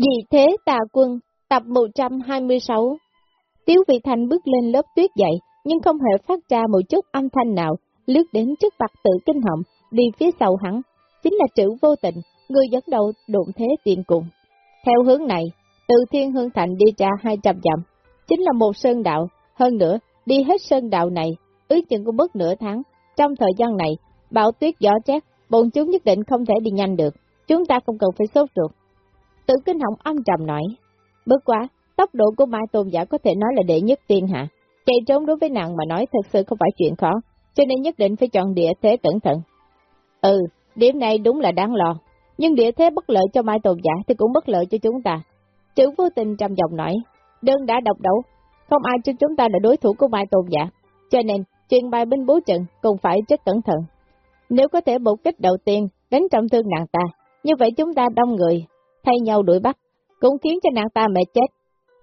Vì thế tà quân, tập 126 Tiếu vị thành bước lên lớp tuyết dậy, nhưng không hề phát ra một chút âm thanh nào, lướt đến trước mặt tự kinh họng, đi phía sau hắn. Chính là chữ vô tình, người dẫn đầu đụng thế tiền cùng. Theo hướng này, từ thiên hương thành đi ra 200 dặm, chính là một sơn đạo, hơn nữa, đi hết sơn đạo này, ước chừng cũng mất nửa tháng. Trong thời gian này, bão tuyết gió chét, bọn chúng nhất định không thể đi nhanh được, chúng ta không cần phải sốt ruột. Tự kinh hỏng âm trầm nói, bước quá, tốc độ của Mai Tôn Giả có thể nói là đệ nhất tiên hạ, chạy trốn đối với nàng mà nói thật sự không phải chuyện khó, cho nên nhất định phải chọn địa thế cẩn thận. Ừ, điểm này đúng là đáng lo, nhưng địa thế bất lợi cho Mai Tôn Giả thì cũng bất lợi cho chúng ta. Chữ vô tình trầm giọng nói, đơn đã độc đấu, không ai cho chúng ta là đối thủ của Mai Tôn Giả, cho nên chuyện bài binh bố trận cũng phải rất cẩn thận. Nếu có thể một kích đầu tiên đánh trọng thương nàng ta, như vậy chúng ta đông người, thay nhau đuổi bắt, cũng khiến cho nàng ta mệt chết.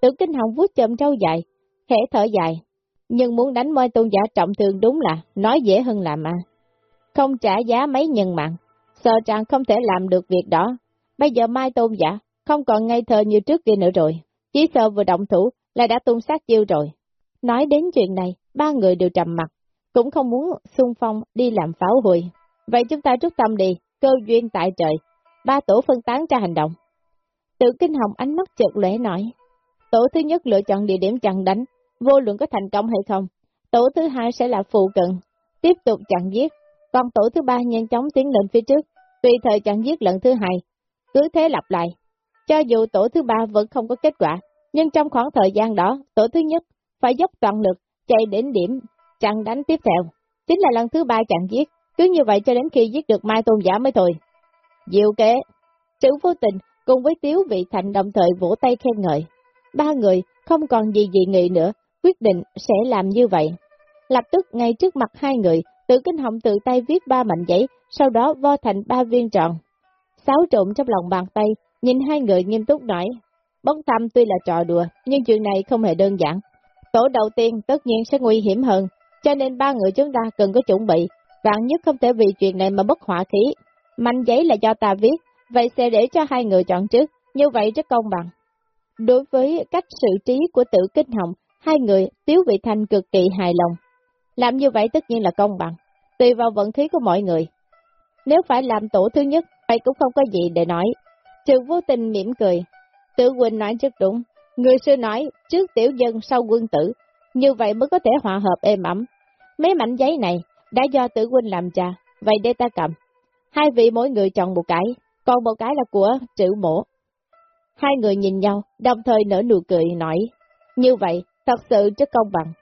Tử kinh hồng vuốt chậm trâu dài, khẽ thở dài, nhưng muốn đánh môi tôn giả trọng thương đúng là nói dễ hơn làm mà. Không trả giá mấy nhân mạng, sợ rằng không thể làm được việc đó. Bây giờ mai tôn giả không còn ngây thơ như trước kia nữa rồi, chỉ sợ vừa động thủ là đã tung sát chiêu rồi. Nói đến chuyện này, ba người đều trầm mặt, cũng không muốn xung phong đi làm pháo hùi. Vậy chúng ta rút tâm đi, cơ duyên tại trời, ba tổ phân tán ra hành động. Tự kinh hồng ánh mắt chợt lẽ nói, tổ thứ nhất lựa chọn địa điểm chặn đánh, vô luận có thành công hay không. Tổ thứ hai sẽ là phụ cận, tiếp tục chặn giết, còn tổ thứ ba nhanh chóng tiến lên phía trước, tùy thời chặn giết lần thứ hai, cứ thế lặp lại. Cho dù tổ thứ ba vẫn không có kết quả, nhưng trong khoảng thời gian đó, tổ thứ nhất phải dốc toàn lực chạy đến điểm chặn đánh tiếp theo, chính là lần thứ ba chặn giết, cứ như vậy cho đến khi giết được Mai Tôn Giả mới thôi. Diệu kế, sự vô tình cùng với Tiếu Vị Thành đồng thời vỗ tay khen ngợi. Ba người không còn gì dị nghị nữa, quyết định sẽ làm như vậy. Lập tức ngay trước mặt hai người, tự kinh họng tự tay viết ba mảnh giấy, sau đó vo thành ba viên tròn. Sáu trộn trong lòng bàn tay, nhìn hai người nghiêm túc nói, bóng thăm tuy là trò đùa, nhưng chuyện này không hề đơn giản. Tổ đầu tiên tất nhiên sẽ nguy hiểm hơn, cho nên ba người chúng ta cần có chuẩn bị, vạn nhất không thể vì chuyện này mà bất hỏa khí. mảnh giấy là do ta viết, vậy sẽ để cho hai người chọn trước, như vậy rất công bằng. Đối với cách xử trí của tự kinh hồng, hai người Tiếu Vị Thanh cực kỳ hài lòng. Làm như vậy tất nhiên là công bằng, tùy vào vận khí của mọi người. Nếu phải làm tổ thứ nhất, vậy cũng không có gì để nói. Trừ vô tình mỉm cười. Tự Quỳnh nói rất đúng. Người xưa nói, trước tiểu dân sau quân tử, như vậy mới có thể hòa hợp êm ấm. Mấy mảnh giấy này, đã do tử huynh làm trà, vậy để ta cầm. Hai vị mỗi người chọn một cái, còn một cái là của chữ mổ. Hai người nhìn nhau, đồng thời nở nụ cười nói, như vậy, thật sự rất công bằng.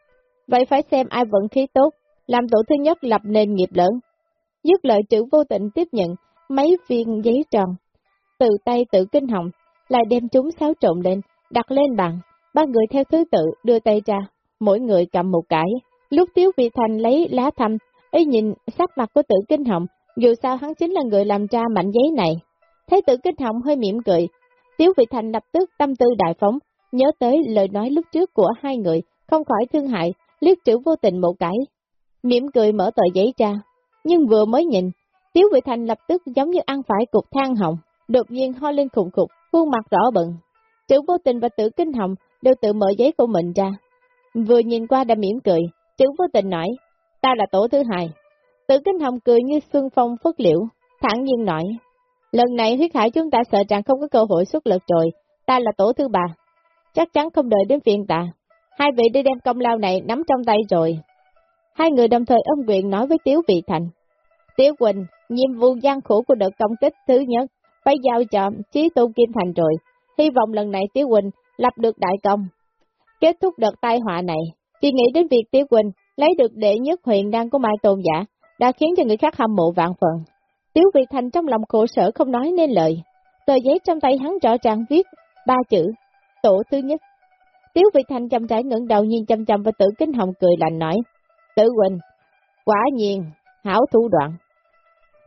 Vậy phải xem ai vận khí tốt, làm tổ thứ nhất lập nên nghiệp lớn. Dứt lời chữ vô tình tiếp nhận mấy viên giấy tròn, từ tay tự kinh hồng, lại đem chúng xáo trộn lên, đặt lên bàn, ba người theo thứ tự đưa tay ra, mỗi người cầm một cái. Lúc Tiếu Vị Thành lấy lá thăm, ấy nhìn sắc mặt của tử kinh hồng, dù sao hắn chính là người làm ra mảnh giấy này. Thấy tử kinh hồng hơi mỉm cười, Tiếu Vị Thành lập tức tâm tư đại phóng, nhớ tới lời nói lúc trước của hai người, không khỏi thương hại, liếc chữ vô tình một cái. Mỉm cười mở tờ giấy ra, nhưng vừa mới nhìn, Tiếu Vị Thành lập tức giống như ăn phải cục than hồng, đột nhiên ho lên khủng khục, khuôn mặt rõ bận. Chữ vô tình và tử kinh hồng đều tự mở giấy của mình ra. Vừa nhìn qua đã mỉm cười, chữ vô tình nói, ta là tổ thứ hai. Tử kinh hồng cười như xuân phong phất liễu, thẳng nhiên nói, lần này huyết hải chúng ta sợ rằng không có cơ hội xuất lực rồi, ta là tổ thứ ba. Chắc chắn không đợi đến phiền ta. Hai vị đi đem công lao này nắm trong tay rồi. Hai người đồng thời ân quyền nói với Tiếu Vị Thành. Tiếu Quỳnh, nhiệm vụ gian khổ của đợt công kích thứ nhất, phải giao cho Chí Tôn Kim Thành rồi. Hy vọng lần này Tiếu Quỳnh lập được đại công. Kết thúc đợt tai họa này, chỉ nghĩ đến việc Tiếu Quỳnh lấy được đệ nhất huyền đăng của Mai Tôn Giả, đã khiến cho người khác hâm mộ vạn phần. Tiếu Vị Thành trong lòng khổ sở không nói nên lời. Tờ giấy trong tay hắn rõ ràng viết ba chữ, tổ thứ nhất. Tiếu Vị Thành chậm rãi ngẩng đầu nhìn chăm chăm và tử kinh hồng cười lạnh nói, Tử Quỳnh, quả nhiên, hảo thủ đoạn.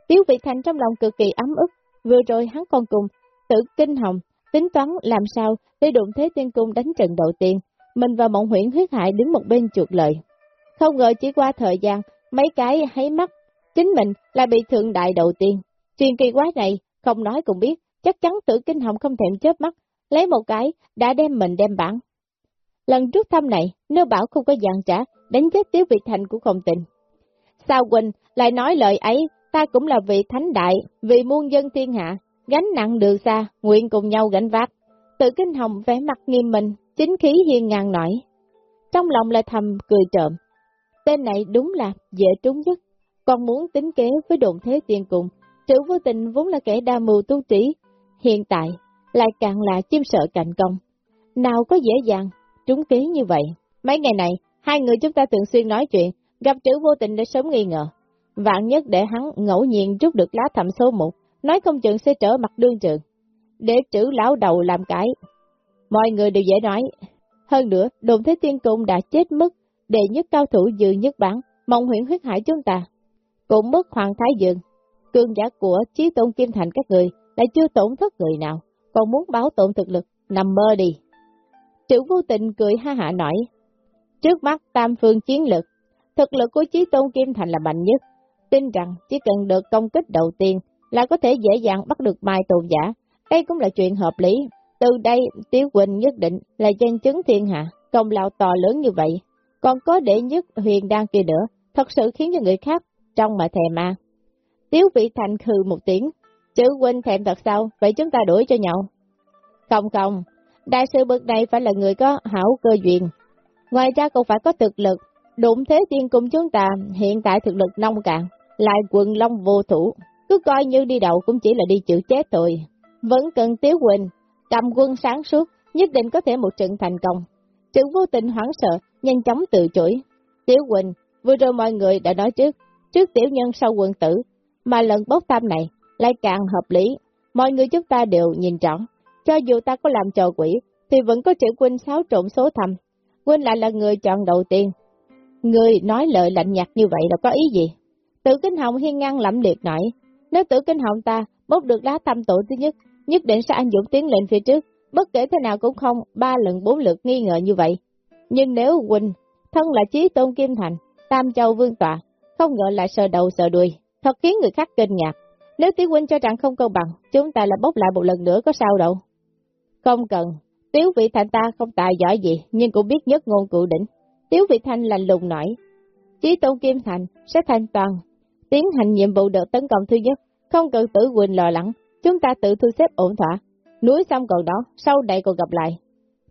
Tiếu Vị Thành trong lòng cực kỳ ấm ức, vừa rồi hắn còn cùng tử kinh hồng tính toán làm sao để đụng thế tiên cung đánh trận đầu tiên, mình và mộng huyễn huyết hại đứng một bên chuột lời. Không ngờ chỉ qua thời gian, mấy cái hấy mắt, chính mình là bị thượng đại đầu tiên. Chuyện kỳ quái này, không nói cũng biết, chắc chắn tử kinh hồng không thèm chớp mắt, lấy một cái, đã đem mình đem bản. Lần trước thăm này, nếu bảo không có dạng trả, đánh chết Tiếu Vị Thành của không tình Sao Quỳnh lại nói lời ấy, ta cũng là vị thánh đại, vì muôn dân thiên hạ, gánh nặng đường xa, nguyện cùng nhau gánh vác. Tự kinh hồng vẻ mặt nghiêm minh, chính khí hiên ngang nổi. Trong lòng lại thầm cười trộm. Tên này đúng là dễ trúng nhất, còn muốn tính kế với đồn thế tiên cùng. Trữ vô tình vốn là kẻ đa mưu tu trí, hiện tại lại càng là chim sợ cạnh công. Nào có dễ dàng, trúng kế như vậy. Mấy ngày này, hai người chúng ta thường xuyên nói chuyện, gặp trữ vô tình để sớm nghi ngờ. Vạn nhất để hắn ngẫu nhiên rút được lá thầm số một, nói không chừng sẽ trở mặt đương trường. Để trữ lão đầu làm cái. Mọi người đều dễ nói. Hơn nữa, đồn thế tiên cung đã chết mất, đệ nhất cao thủ dự nhất bản, mong huyện huyết hải chúng ta. Cũng mất hoàng thái Dương. Cương giả của chí tôn kim thành các người đã chưa tổn thất người nào, còn muốn báo tổn thực lực, nằm mơ đi. Trưởng vô tình cười ha hạ nói, trước mắt tam phương chiến lực, thực lực của Chí Tôn Kim Thành là mạnh nhất, tin rằng chỉ cần được công kích đầu tiên là có thể dễ dàng bắt được Mai tồn Giả, đây cũng là chuyện hợp lý. Từ đây, Tiếu Quỳnh nhất định là chân chứng thiên hạ, công lao to lớn như vậy. Còn có đệ nhất huyền đan kia nữa, thật sự khiến cho người khác trong mà thèm à? Tiếu Vị Thành khừ một tiếng, chữ Quỳnh thèm thật sao, vậy chúng ta đuổi cho nhau. Không không, Đại sư bậc này phải là người có hảo cơ duyên. Ngoài ra còn phải có thực lực, đụng thế tiên cùng chúng ta hiện tại thực lực nông cạn, lại quần long vô thủ, cứ coi như đi đầu cũng chỉ là đi chịu chết thôi. Vẫn cần Tiếu Quỳnh, cầm quân sáng suốt, nhất định có thể một trận thành công. Chữ vô tình hoảng sợ, nhanh chóng từ chối. Tiếu Quỳnh, vừa rồi mọi người đã nói trước, trước tiểu nhân sau quân tử, mà lần bốc thăm này lại càng hợp lý. Mọi người chúng ta đều nhìn rõ, cho dù ta có làm trò quỷ, thì vẫn có chữ Quynh xáo trộn số thầm. Quynh lại là người chọn đầu tiên. Người nói lời lạnh nhạt như vậy là có ý gì? Tử Kinh Hồng hiên ngang lẫm liệt nổi, nếu Tử Kinh Hồng ta bốc được lá thăm tổ thứ nhất, nhất định sẽ anh dũng tiến lên phía trước, bất kể thế nào cũng không ba lần bốn lượt nghi ngờ như vậy. Nhưng nếu Quỳnh, thân là chí tôn Kim Thành, Tam Châu Vương Tọa, không ngờ lại sờ đầu sờ đuôi, thật khiến người khác kinh ngạc. Nếu Tiểu Huynh cho rằng không công bằng, chúng ta là bốc lại một lần nữa có sao đâu. Không cần, Tiếu vị thành ta không tài giỏi gì, nhưng cũng biết nhất ngôn cụ đỉnh. Tiếu vị thanh lành lùng nổi. Chí tôn Kim Thành sẽ thanh toàn, tiến hành nhiệm vụ đợt tấn công thứ nhất, không cần tử Quỳnh lo lắng, chúng ta tự thu xếp ổn thỏa. Núi xong còn đó, sau đây còn gặp lại.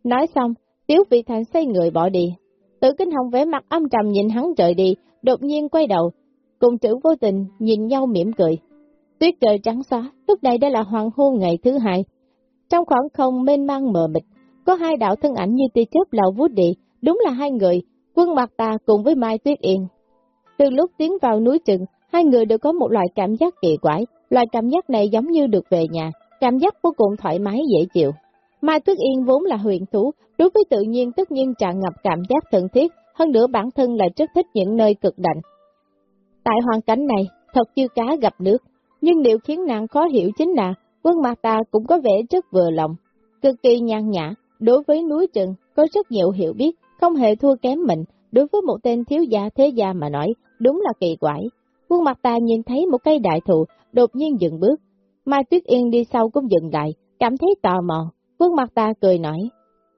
Nói xong, Tiếu vị thành xây người bỏ đi. Tử kinh hồng vẻ mặt âm trầm nhìn hắn trời đi, đột nhiên quay đầu, cùng chữ vô tình nhìn nhau mỉm cười. Tuyết trời trắng xóa, lúc này đã là hoàng hôn ngày thứ hai, trong khoảng không mênh mang mờ mịt, có hai đạo thân ảnh như tia chớp lao vút đi, đúng là hai người, quân mặt ta cùng với Mai Tuyết Yên. Từ lúc tiến vào núi trừng, hai người đều có một loại cảm giác kỳ quái, loại cảm giác này giống như được về nhà, cảm giác vô cùng thoải mái dễ chịu. Mai Tuyết Yên vốn là huyền thú, đối với tự nhiên tất nhiên tràn ngập cảm giác thân thiết, hơn nữa bản thân lại rất thích những nơi cực lạnh. Tại hoàn cảnh này, thật như cá gặp nước, nhưng điều khiến nàng khó hiểu chính là Quân mặt ta cũng có vẻ rất vừa lòng, cực kỳ nhàn nhã, đối với núi rừng có rất nhiều hiểu biết, không hề thua kém mình, đối với một tên thiếu gia thế gia mà nói, đúng là kỳ quái. Quân mặt ta nhìn thấy một cây đại thụ, đột nhiên dừng bước, Mai Tuyết Yên đi sau cũng dừng lại, cảm thấy tò mò, quân mặt ta cười nói,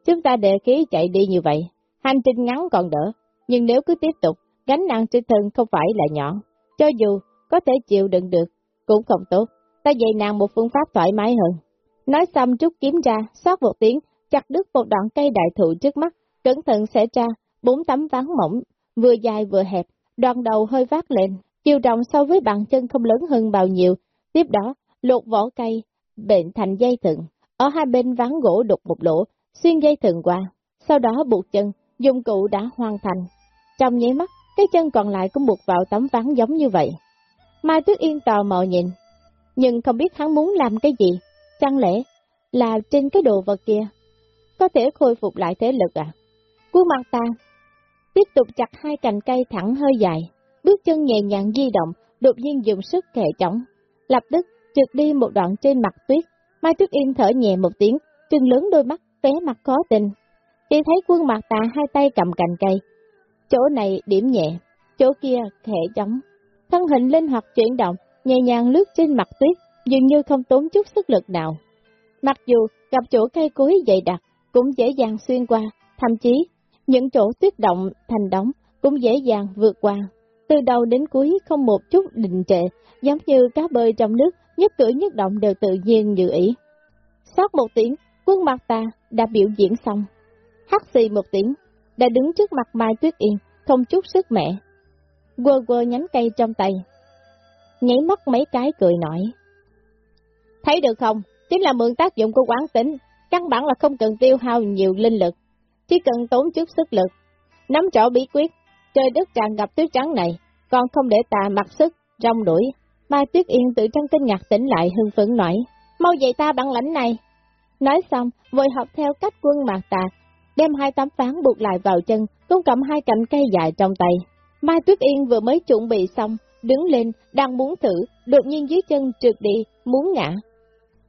chúng ta để khí chạy đi như vậy, hành trình ngắn còn đỡ, nhưng nếu cứ tiếp tục, gánh nặng trên thân không phải là nhỏ, cho dù có thể chịu đựng được, cũng không tốt. Ta dạy nàng một phương pháp thoải mái hơn. Nói xong rút kiếm ra, xót một tiếng, chặt đứt một đoạn cây đại thụ trước mắt, cẩn thận sẽ ra, bốn tấm ván mỏng, vừa dài vừa hẹp, đoạn đầu hơi vát lên, chiều rộng so với bàn chân không lớn hơn bao nhiêu. Tiếp đó, lột vỏ cây, bệnh thành dây thừng, ở hai bên ván gỗ đục một lỗ, xuyên dây thừng qua, sau đó buộc chân, dụng cụ đã hoàn thành. Trong nháy mắt, cái chân còn lại cũng buộc vào tấm ván giống như vậy. Mai Tuyết Yên tò mò nhìn, nhưng không biết hắn muốn làm cái gì. Chẳng lẽ là trên cái đồ vật kia có thể khôi phục lại thế lực à? Quân mặt ta tiếp tục chặt hai cành cây thẳng hơi dài, bước chân nhẹ nhàng di động, đột nhiên dùng sức kệ chóng, lập tức trượt đi một đoạn trên mặt tuyết. Mai Tuyết Yên thở nhẹ một tiếng, trừng lớn đôi mắt, vẻ mặt khó tình. Chỉ thấy quân mặt tà hai tay cầm cành cây, chỗ này điểm nhẹ, chỗ kia khẽ chóng. Thân hình linh hoạt chuyển động, nhẹ nhàng lướt trên mặt tuyết, dường như không tốn chút sức lực nào. Mặc dù gặp chỗ cây cối dày đặc cũng dễ dàng xuyên qua, thậm chí những chỗ tuyết động thành đóng cũng dễ dàng vượt qua. Từ đầu đến cuối không một chút định trệ, giống như cá bơi trong nước, nhất cử nhất động đều tự nhiên như ý. Sót một tiếng, quân mặt ta đã biểu diễn xong. Hắt xì một tiếng, đã đứng trước mặt Mai Tuyết Yên, không chút sức mẹ. Quơ quơ nhánh cây trong tay. Nhảy mắt mấy cái cười nói. Thấy được không? Chính là mượn tác dụng của quán tính, căn bản là không cần tiêu hao nhiều linh lực, chỉ cần tốn chút sức lực. Nắm trỏ bí quyết, trời đất tràn gặp tuyết trắng này, còn không để ta mặc sức, rong đuổi. Mai Tuyết Yên tự trong kinh ngạc tỉnh lại hưng phấn nói, mau dạy ta bằng lãnh này. Nói xong, vội học theo cách quân mạc tà, đem hai tấm phán buộc lại vào chân, cũng cầm hai cành cây dài trong tay. Mai Tuyết Yên vừa mới chuẩn bị xong, đứng lên, đang muốn thử, đột nhiên dưới chân trượt đi, muốn ngã.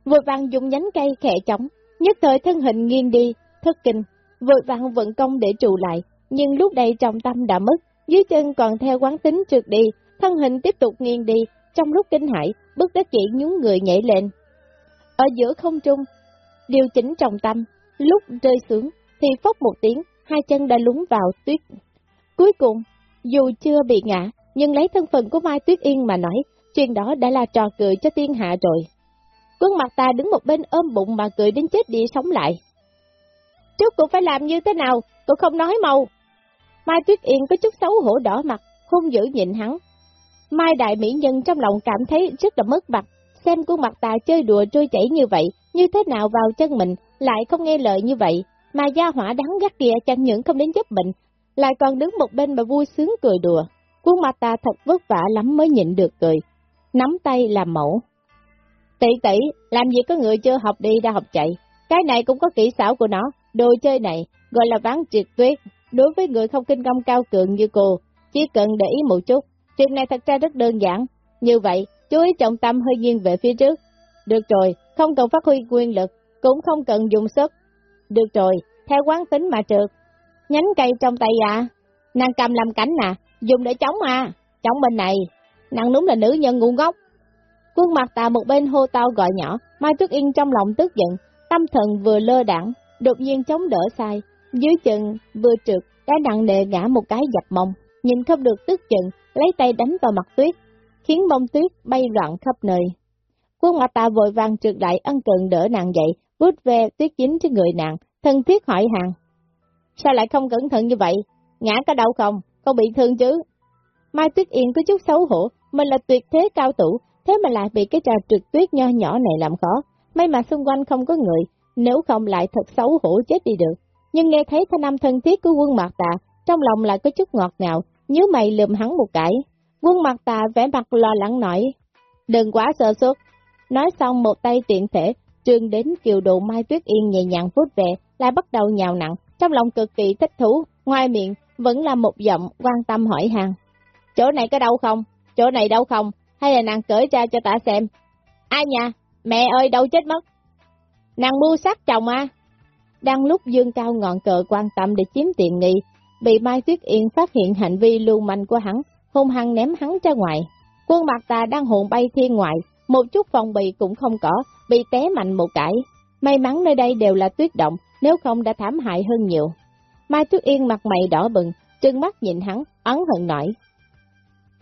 Vội vàng dùng nhánh cây khẽ chóng, nhất thời thân hình nghiêng đi, thất kinh, vội vàng vận công để trụ lại, nhưng lúc đây trọng tâm đã mất, dưới chân còn theo quán tính trượt đi, thân hình tiếp tục nghiêng đi, trong lúc kinh hãi, bước đất chỉ nhún người nhảy lên. Ở giữa không trung, điều chỉnh trọng tâm, lúc rơi xuống, thì phốc một tiếng, hai chân đã lúng vào tuyết. Cuối cùng, dù chưa bị ngã, nhưng lấy thân phận của Mai Tuyết Yên mà nói, chuyện đó đã là trò cười cho thiên hạ rồi. Quân mặt ta đứng một bên ôm bụng mà cười đến chết đi sống lại. Trước cũng phải làm như thế nào, cũng không nói màu. Mai Tuyết Yên có chút xấu hổ đỏ mặt, không giữ nhịn hắn. Mai Đại Mỹ Nhân trong lòng cảm thấy rất là mất mặt, xem khuôn mặt ta chơi đùa trôi chảy như vậy, như thế nào vào chân mình, lại không nghe lời như vậy, mà gia hỏa đáng gắt kia chẳng những không đến giúp mình, lại còn đứng một bên mà vui sướng cười đùa. Khuôn mặt ta thật vất vả lắm mới nhịn được cười, nắm tay làm mẫu. Tỷ tỷ, làm gì có người chưa học đi đã học chạy, cái này cũng có kỹ xảo của nó, đồ chơi này gọi là ván triệt tuyết, đối với người không kinh công cao cường như cô, chỉ cần để ý một chút, chuyện này thật ra rất đơn giản, như vậy, chú ý trọng tâm hơi nghiêng về phía trước. Được rồi, không cần phát huy quyền lực, cũng không cần dùng sức. Được rồi, theo quán tính mà trượt. Nhánh cây trong tay à, nàng cầm làm cánh à, dùng để chống à, chống bên này, nàng đúng là nữ nhân ngu ngốc. Quân mặt tà một bên hô tao gọi nhỏ, Mai Tuyết Yên trong lòng tức giận, tâm thần vừa lơ đẳng, đột nhiên chống đỡ sai, dưới chân vừa trượt, đã nặng nề ngã một cái dập mông, nhìn không được tức giận, lấy tay đánh vào mặt tuyết, khiến bông tuyết bay loạn khắp nơi. Quân mặt ta vội vàng trượt lại ân cần đỡ nàng dậy, vút về tuyết dính trên người nàng, thân thiết hỏi hàng. Sao lại không cẩn thận như vậy? Ngã có đau không? Không bị thương chứ? Mai Tuyết Yên có chút xấu hổ, mình là tuyệt thế cao thủ, thế mà lại bị cái trò trượt tuyết nho nhỏ này làm khó. May mà xung quanh không có người, nếu không lại thật xấu hổ chết đi được. Nhưng nghe thấy thanh âm thân thiết của quân mặt tà, trong lòng lại có chút ngọt ngào, nhớ mày lườm hắn một cái. Quân mặt tà vẻ mặt lo lắng nói, đừng quá sợ suất. Nói xong một tay tiện thể, trương đến kiều độ Mai Tuyết Yên nhẹ nhàng phút về, lại bắt đầu nhào nặng, trong lòng cực kỳ thích thú, ngoài miệng vẫn là một giọng quan tâm hỏi hàng. Chỗ này có đau không? Chỗ này đau không? Hay là nàng cởi ra cho ta xem? Ai nhà? Mẹ ơi đâu chết mất? Nàng mua sát chồng à? Đang lúc dương cao ngọn cờ quan tâm để chiếm tiện nghi, bị Mai Tuyết Yên phát hiện hành vi lưu manh của hắn, hung hăng ném hắn ra ngoài. Quân mặt tà đang hồn bay thiên ngoại, một chút phòng bị cũng không có, bị té mạnh một cái. May mắn nơi đây đều là tuyết động, nếu không đã thảm hại hơn nhiều. Mai Tuyết Yên mặt mày đỏ bừng, trừng mắt nhìn hắn, ấn hận nổi.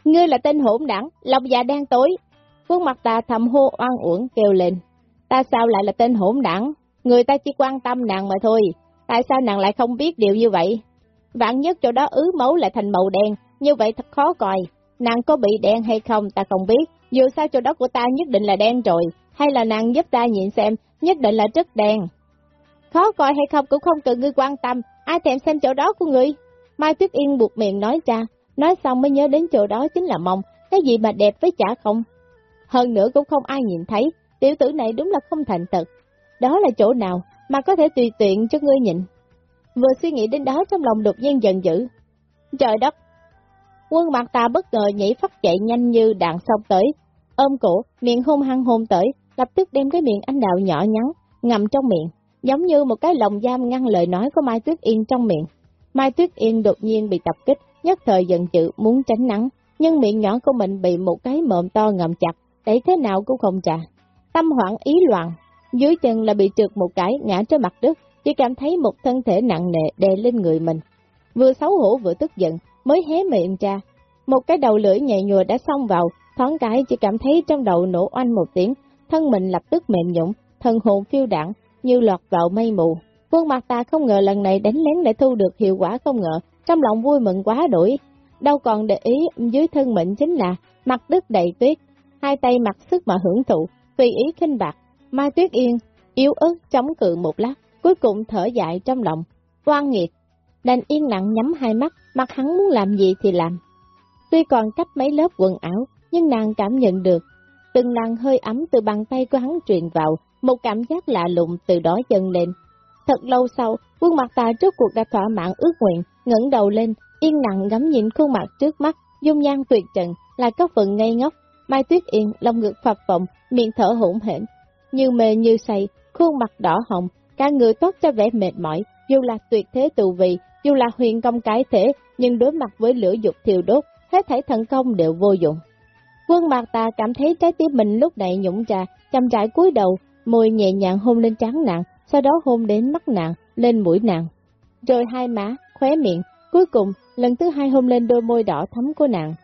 Ngươi là tên hỗn đảng, lòng già đen tối. quân mặt tà thầm hô oan uổng kêu lên. Ta sao lại là tên hỗn đảng? Người ta chỉ quan tâm nàng mà thôi. Tại sao nàng lại không biết điều như vậy? Vạn nhất chỗ đó ứ máu lại thành màu đen, như vậy thật khó coi. Nàng có bị đen hay không ta không biết. Dù sao chỗ đó của ta nhất định là đen rồi. Hay là nàng giúp ta nhìn xem, nhất định là rất đen. Khó coi hay không cũng không cần ngươi quan tâm, ai thèm xem chỗ đó của ngươi. Mai Tuyết Yên buộc miệng nói ra, nói xong mới nhớ đến chỗ đó chính là mông, cái gì mà đẹp với chả không. Hơn nữa cũng không ai nhìn thấy, tiểu tử này đúng là không thành thật. Đó là chỗ nào mà có thể tùy tiện cho ngươi nhìn. Vừa suy nghĩ đến đó trong lòng đột nhiên giận dữ. Trời đất! Quân mặt ta bất ngờ nhảy phát chạy nhanh như đạn sông tới, ôm cổ, miệng hôn hăng hôn tới, lập tức đem cái miệng anh đạo nhỏ nhắn, ngầm trong miệng, giống như một cái lồng giam ngăn lời nói của Mai Tuyết Yên trong miệng. Mai Tuyết Yên đột nhiên bị tập kích, nhất thời giận dữ muốn tránh nắng, nhưng miệng nhỏ của mình bị một cái mộm to ngầm chặt, đẩy thế nào cũng không trả. Tâm hoảng ý loạn, dưới chân là bị trượt một cái ngã trên mặt đất, chỉ cảm thấy một thân thể nặng nề đè lên người mình. Vừa xấu hổ vừa tức giận, mới hé miệng ra. Một cái đầu lưỡi nhẹ nhùa đã xông vào, thoáng cái chỉ cảm thấy trong đầu nổ oanh một tiếng, thân mình lập tức mềm nhũng, thân hồn phiêu đảng, như lọt vào mây mù. Quân mặt ta không ngờ lần này đánh lén lại thu được hiệu quả không ngờ, trong lòng vui mừng quá đổi. Đâu còn để ý dưới thân mình chính là mặt đất đầy tuyết, hai tay mặc sức mà hưởng thụ, tùy ý khinh bạc. Mai Tuyết Yên yếu ớt chống cự một lát, cuối cùng thở dài trong lòng, oan nghiệt. Đành yên lặng nhắm hai mắt, mặt hắn muốn làm gì thì làm. Tuy còn cách mấy lớp quần áo, nhưng nàng cảm nhận được, từng làn hơi ấm từ bàn tay của hắn truyền vào, một cảm giác lạ lùng từ đó dâng lên. Thật lâu sau, khuôn mặt ta trước cuộc đã thỏa mãn ước nguyện, ngẩng đầu lên, yên lặng ngắm nhìn khuôn mặt trước mắt, dung nhan tuyệt trần, là có phần ngây ngốc. Mai Tuyết Yên, lòng ngực phập phồng, miệng thở hỗn hển, như mê như say, khuôn mặt đỏ hồng, cả người toát ra vẻ mệt mỏi, dù là tuyệt thế tù vị, dù là huyền công cái thể, nhưng đối mặt với lửa dục thiêu đốt, hết thảy thần công đều vô dụng. Quân mạc ta cảm thấy trái tim mình lúc này nhũng trà chăm trải cúi đầu, môi nhẹ nhàng hôn lên trán nàng, sau đó hôn đến mắt nàng, lên mũi nàng. Rồi hai má, khóe miệng, cuối cùng lần thứ hai hôn lên đôi môi đỏ thắm của nàng.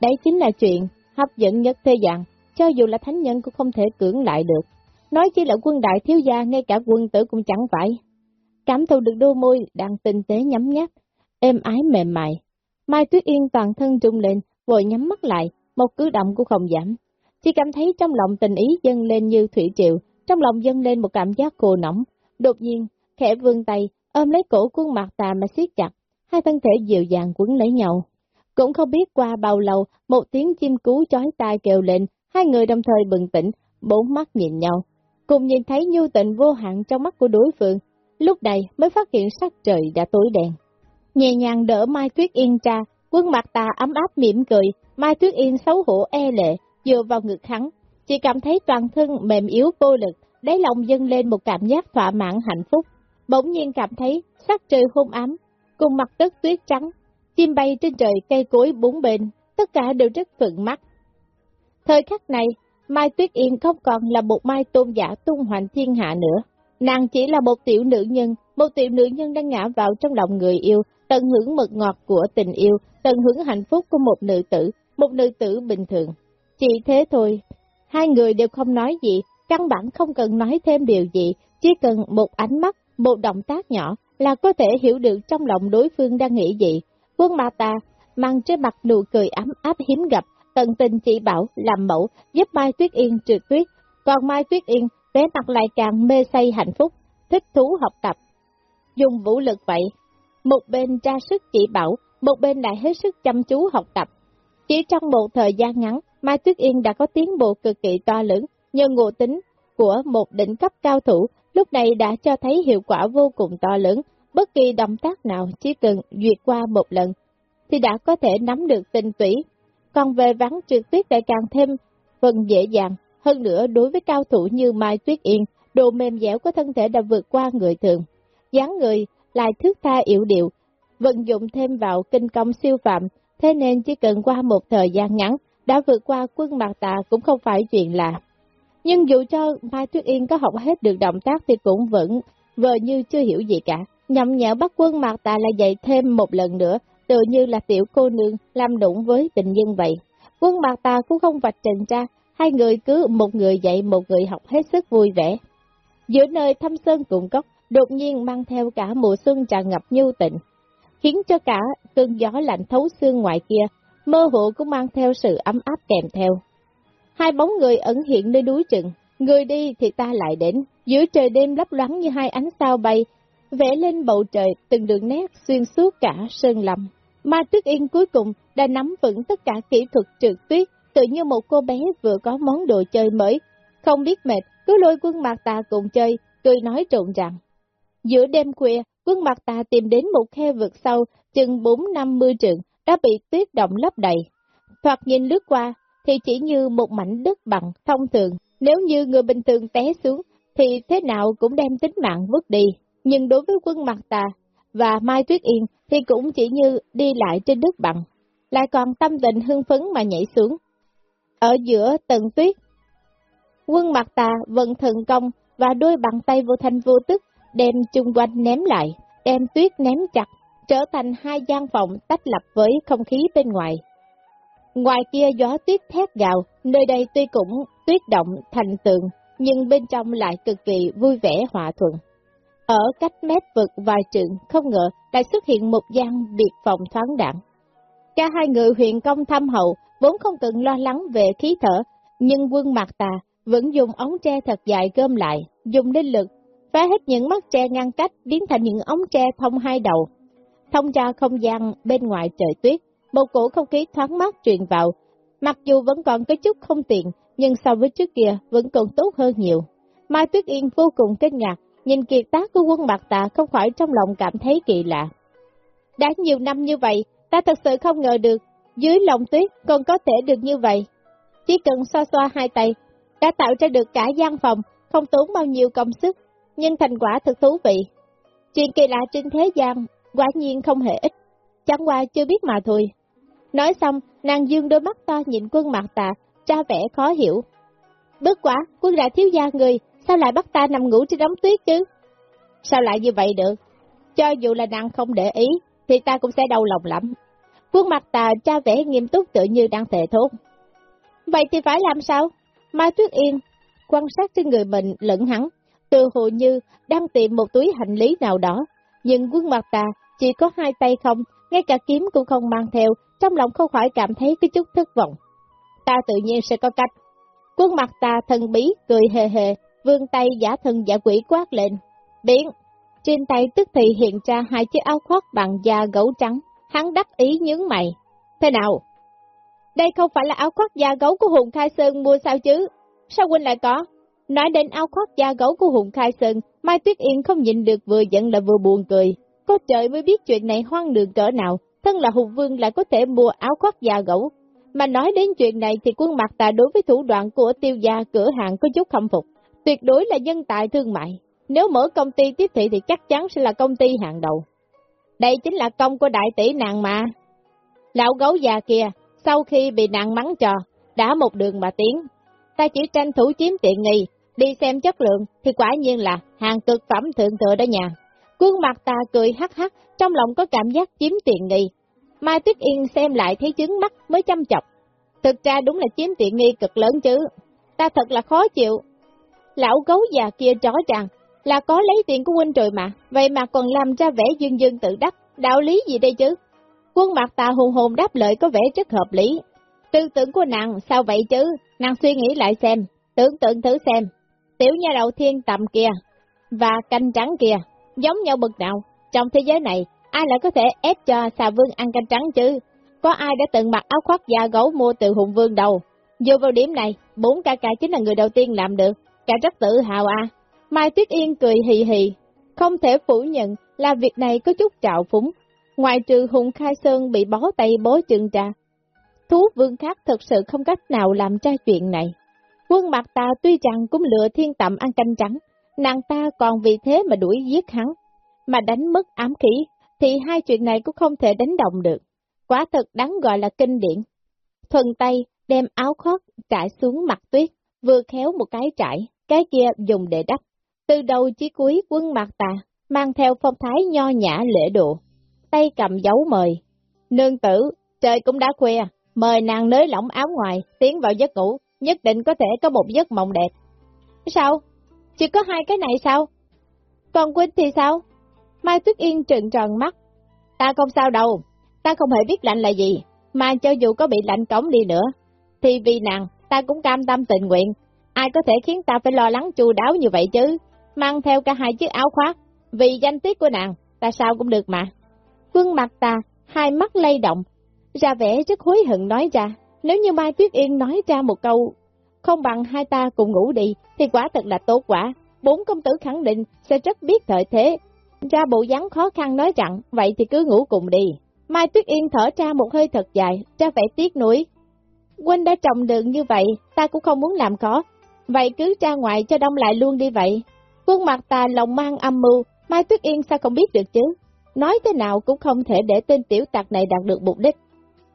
Đấy chính là chuyện hấp dẫn nhất thế gian, cho dù là thánh nhân cũng không thể cưỡng lại được. Nói chỉ là quân đại thiếu gia, ngay cả quân tử cũng chẳng phải. Cảm thụ được đôi môi đang tinh tế nhắm nháp, êm ái mềm mại. Mai Tuyết Yên toàn thân trung lên, vội nhắm mắt lại, một cử động cũng không giảm. Chỉ cảm thấy trong lòng tình ý dâng lên như thủy triều, trong lòng dâng lên một cảm giác cô nóng. Đột nhiên, khẽ vươn tay, ôm lấy cổ khuôn mặt tà mà siết chặt, hai thân thể dịu dàng quấn lấy nhau. Cũng không biết qua bao lâu, một tiếng chim cú chói tai kêu lên, hai người đồng thời bừng tỉnh, bốn mắt nhìn nhau. Cùng nhìn thấy nhu tình vô hạn trong mắt của đối phương, lúc này mới phát hiện sắc trời đã tối đen. Nhẹ nhàng đỡ Mai Tuyết Yên ra, quân mặt ta ấm áp mỉm cười, Mai Tuyết Yên xấu hổ e lệ, dựa vào ngực hắn, chỉ cảm thấy toàn thân mềm yếu vô lực, đáy lòng dâng lên một cảm giác thỏa mãn hạnh phúc. Bỗng nhiên cảm thấy sắc trời hôn ám, cùng mặt đất tuyết trắng, chim bay trên trời cây cối bốn bên, tất cả đều rất phượng mắt. Thời khắc này, Mai Tuyết Yên không còn là một mai tôn giả tung hoành thiên hạ nữa. Nàng chỉ là một tiểu nữ nhân, một tiểu nữ nhân đang ngã vào trong lòng người yêu, tận hưởng mật ngọt của tình yêu, tận hưởng hạnh phúc của một nữ tử, một nữ tử bình thường. Chỉ thế thôi, hai người đều không nói gì, căn bản không cần nói thêm điều gì, chỉ cần một ánh mắt, một động tác nhỏ là có thể hiểu được trong lòng đối phương đang nghĩ gì. Quân ma ta mang trên mặt nụ cười ấm áp hiếm gặp, tận tình chỉ bảo, làm mẫu, giúp Mai Tuyết Yên trượt tuyết, còn Mai Tuyết Yên vẻ mặt lại càng mê say hạnh phúc, thích thú học tập. Dùng vũ lực vậy, một bên ra sức chỉ bảo, một bên lại hết sức chăm chú học tập. Chỉ trong một thời gian ngắn, Mai Tuyết Yên đã có tiến bộ cực kỳ to lớn, nhờ ngộ tính của một đỉnh cấp cao thủ, lúc này đã cho thấy hiệu quả vô cùng to lớn. Bất kỳ động tác nào chỉ cần duyệt qua một lần, thì đã có thể nắm được tinh tủy. Còn về vắng trượt tuyết lại càng thêm phần dễ dàng. Hơn nữa, đối với cao thủ như Mai Tuyết Yên, độ mềm dẻo của thân thể đã vượt qua người thường. dáng người lại thước tha yếu điệu, vận dụng thêm vào kinh công siêu phạm, thế nên chỉ cần qua một thời gian ngắn, đã vượt qua quân mặt tà cũng không phải chuyện lạ. Nhưng dù cho Mai Tuyết Yên có học hết được động tác thì cũng vẫn vờ như chưa hiểu gì cả. Nhậm nhạo bắt quân mặt tà lại dạy thêm một lần nữa, tự như là tiểu cô nương làm đụng với tình nhân vậy. Quân mặt tà cũng không vạch trần ra, hai người cứ một người dạy một người học hết sức vui vẻ. Giữa nơi thăm sơn cùng cốc, đột nhiên mang theo cả mùa xuân tràn ngập nhu tịnh, khiến cho cả cơn gió lạnh thấu xương ngoài kia, mơ hồ cũng mang theo sự ấm áp kèm theo. Hai bóng người ẩn hiện nơi núi rừng, người đi thì ta lại đến, giữa trời đêm lấp loáng như hai ánh sao bay, vẽ lên bầu trời từng đường nét xuyên suốt cả sơn lâm. Ma Tuyết Yên cuối cùng đã nắm vững tất cả kỹ thuật trượt tuyết, tự như một cô bé vừa có món đồ chơi mới. Không biết mệt, cứ lôi quân mặt tà cùng chơi, cười nói trộn rằng. Giữa đêm khuya, quân mặt tà tìm đến một khe vực sâu, chừng 4-50 trượng, đã bị tuyết động lấp đầy. Thoạt nhìn lướt qua, thì chỉ như một mảnh đất bằng thông thường. Nếu như người bình thường té xuống, thì thế nào cũng đem tính mạng vứt đi. Nhưng đối với quân mặt tà và Mai Tuyết Yên thì cũng chỉ như đi lại trên đất bằng, lại còn tâm tình hưng phấn mà nhảy xuống. Ở giữa tầng tuyết, quân mặt tà vận thần công và đôi bàn tay vô thanh vô tức đem chung quanh ném lại, đem tuyết ném chặt, trở thành hai gian phòng tách lập với không khí bên ngoài. Ngoài kia gió tuyết thét gào, nơi đây tuy cũng tuyết động thành tường, nhưng bên trong lại cực kỳ vui vẻ hòa thuận. Ở cách mét vực vài trượng, không ngờ lại xuất hiện một gian biệt phòng thoáng đẳng. Cả hai người huyện công thăm hậu, vốn không cần lo lắng về khí thở, nhưng quân mặt tà vẫn dùng ống tre thật dài gom lại, dùng linh lực, phá hết những mắt tre ngăn cách biến thành những ống tre thông hai đầu. Thông ra không gian bên ngoài trời tuyết, một cổ không khí thoáng mát truyền vào, mặc dù vẫn còn có chút không tiện, nhưng so với trước kia vẫn còn tốt hơn nhiều. Mai Tuyết Yên vô cùng kinh ngạc, nhìn kiệt tác của quân mặt Tà không khỏi trong lòng cảm thấy kỳ lạ. Đã nhiều năm như vậy, ta thật sự không ngờ được, dưới lòng tuyết còn có thể được như vậy. Chỉ cần xoa xoa hai tay, đã tạo ra được cả gian phòng, không tốn bao nhiêu công sức, nhưng thành quả thật thú vị. Chuyện kỳ lạ trên thế gian, quả nhiên không hề ít, chẳng qua chưa biết mà thôi. Nói xong, nàng dương đôi mắt to nhìn quân mặt tạ, tra vẻ khó hiểu. Bất quá, quân đại thiếu gia người, sao lại bắt ta nằm ngủ trên đống tuyết chứ? Sao lại như vậy được? Cho dù là nàng không để ý, thì ta cũng sẽ đau lòng lắm. Quân mặt tà cha vẻ nghiêm túc tự như đang thề thốt. Vậy thì phải làm sao? Mai Tuyết Yên quan sát trên người mình lẫn hắn, từ hồ như đang tìm một túi hành lý nào đó, nhưng quân mặt tà chỉ có hai tay không, ngay cả kiếm cũng không mang theo, trong lòng không khỏi cảm thấy cái chút thất vọng. Ta tự nhiên sẽ có cách. Quân mặt tà thần bí, cười hề hề, vươn tay giả thần giả quỷ quát lên. Biến! Trên tay tức thì hiện ra hai chiếc áo khoác bằng da gấu trắng, hắn đắc ý nhướng mày. Thế nào? Đây không phải là áo khoác da gấu của Hùng Khai Sơn mua sao chứ? Sao huynh lại có? Nói đến áo khoác da gấu của Hùng Khai Sơn, Mai Tuyết Yên không nhìn được vừa giận là vừa buồn cười. Có trời mới biết chuyện này hoang đường cỡ nào, thân là Hùng Vương lại có thể mua áo khoác da gấu. Mà nói đến chuyện này thì quân mặt ta đối với thủ đoạn của tiêu gia cửa hàng có chút khâm phục. Tuyệt đối là dân tài thương mại. Nếu mở công ty tiếp thị thì chắc chắn sẽ là công ty hàng đầu. Đây chính là công của đại tỷ nàng mà. Lão gấu già kia, sau khi bị nàng mắng trò, đã một đường mà tiến. Ta chỉ tranh thủ chiếm tiện nghi, đi xem chất lượng thì quả nhiên là hàng cực phẩm thượng thừa đó nhà. Quân mặt ta cười hắc hắc, trong lòng có cảm giác chiếm tiện nghi. Mai Tuyết Yên xem lại thấy chứng mắt mới chăm chọc. Thực ra đúng là chiếm tiện nghi cực lớn chứ. Ta thật là khó chịu. Lão gấu già kia rõ ràng là có lấy tiền của huynh rồi mà, vậy mà còn làm ra vẻ dương dương tự đắc, đạo lý gì đây chứ? Quân mặt tà hùng hồn đáp lời có vẻ rất hợp lý. Tư tưởng của nàng sao vậy chứ? Nàng suy nghĩ lại xem, tưởng tượng thử xem. Tiểu nha đầu thiên tầm kia và canh trắng kia, giống nhau bực nào? Trong thế giới này, ai lại có thể ép cho xà vương ăn canh trắng chứ? Có ai đã từng mặc áo khoác da gấu mua từ hùng vương đâu? Dù vào điểm này, bốn ca ca chính là người đầu tiên làm được, cả rất tự hào à. Mai Tuyết Yên cười hì hì, không thể phủ nhận là việc này có chút trạo phúng. Ngoài trừ Hùng Khai Sơn bị bó tay bó chân ra, thú vương khác thật sự không cách nào làm ra chuyện này. Quân mặt ta tuy rằng cũng lựa thiên tạm ăn canh trắng, nàng ta còn vì thế mà đuổi giết hắn, mà đánh mất ám khí, thì hai chuyện này cũng không thể đánh đồng được. Quả thật đáng gọi là kinh điển. Thuần tay đem áo khoác trải xuống mặt tuyết, vừa khéo một cái trải, cái kia dùng để đắp. Từ đầu chí cuối quân mặt tà, mang theo phong thái nho nhã lễ độ, tay cầm dấu mời. Nương tử, trời cũng đã khuya, mời nàng nới lỏng áo ngoài, tiến vào giấc ngủ, nhất định có thể có một giấc mộng đẹp. Sao? Chỉ có hai cái này sao? Còn Quynh thì sao? Mai Tuyết Yên trừng tròn mắt. Ta không sao đâu, ta không hề biết lạnh là gì, mà cho dù có bị lạnh cống đi nữa, thì vì nàng, ta cũng cam tâm tình nguyện. Ai có thể khiến ta phải lo lắng chu đáo như vậy chứ? Mang theo cả hai chiếc áo khoác, vì danh tiết của nàng, ta sao cũng được mà. Quân mặt ta, hai mắt lay động, ra vẻ rất hối hận nói ra, nếu như Mai Tuyết Yên nói ra một câu, không bằng hai ta cùng ngủ đi, thì quả thật là tốt quả. Bốn công tử khẳng định sẽ rất biết thời thế. Ra bộ dáng khó khăn nói rằng, vậy thì cứ ngủ cùng đi. Mai Tuyết Yên thở ra một hơi thật dài, ra vẻ tiếc nuối. Huynh đã trồng đường như vậy, ta cũng không muốn làm khó. Vậy cứ ra ngoài cho đông lại luôn đi vậy. Quân mặt ta lòng mang âm mưu, Mai Tuyết Yên sao không biết được chứ? Nói thế nào cũng không thể để tên tiểu tặc này đạt được mục đích.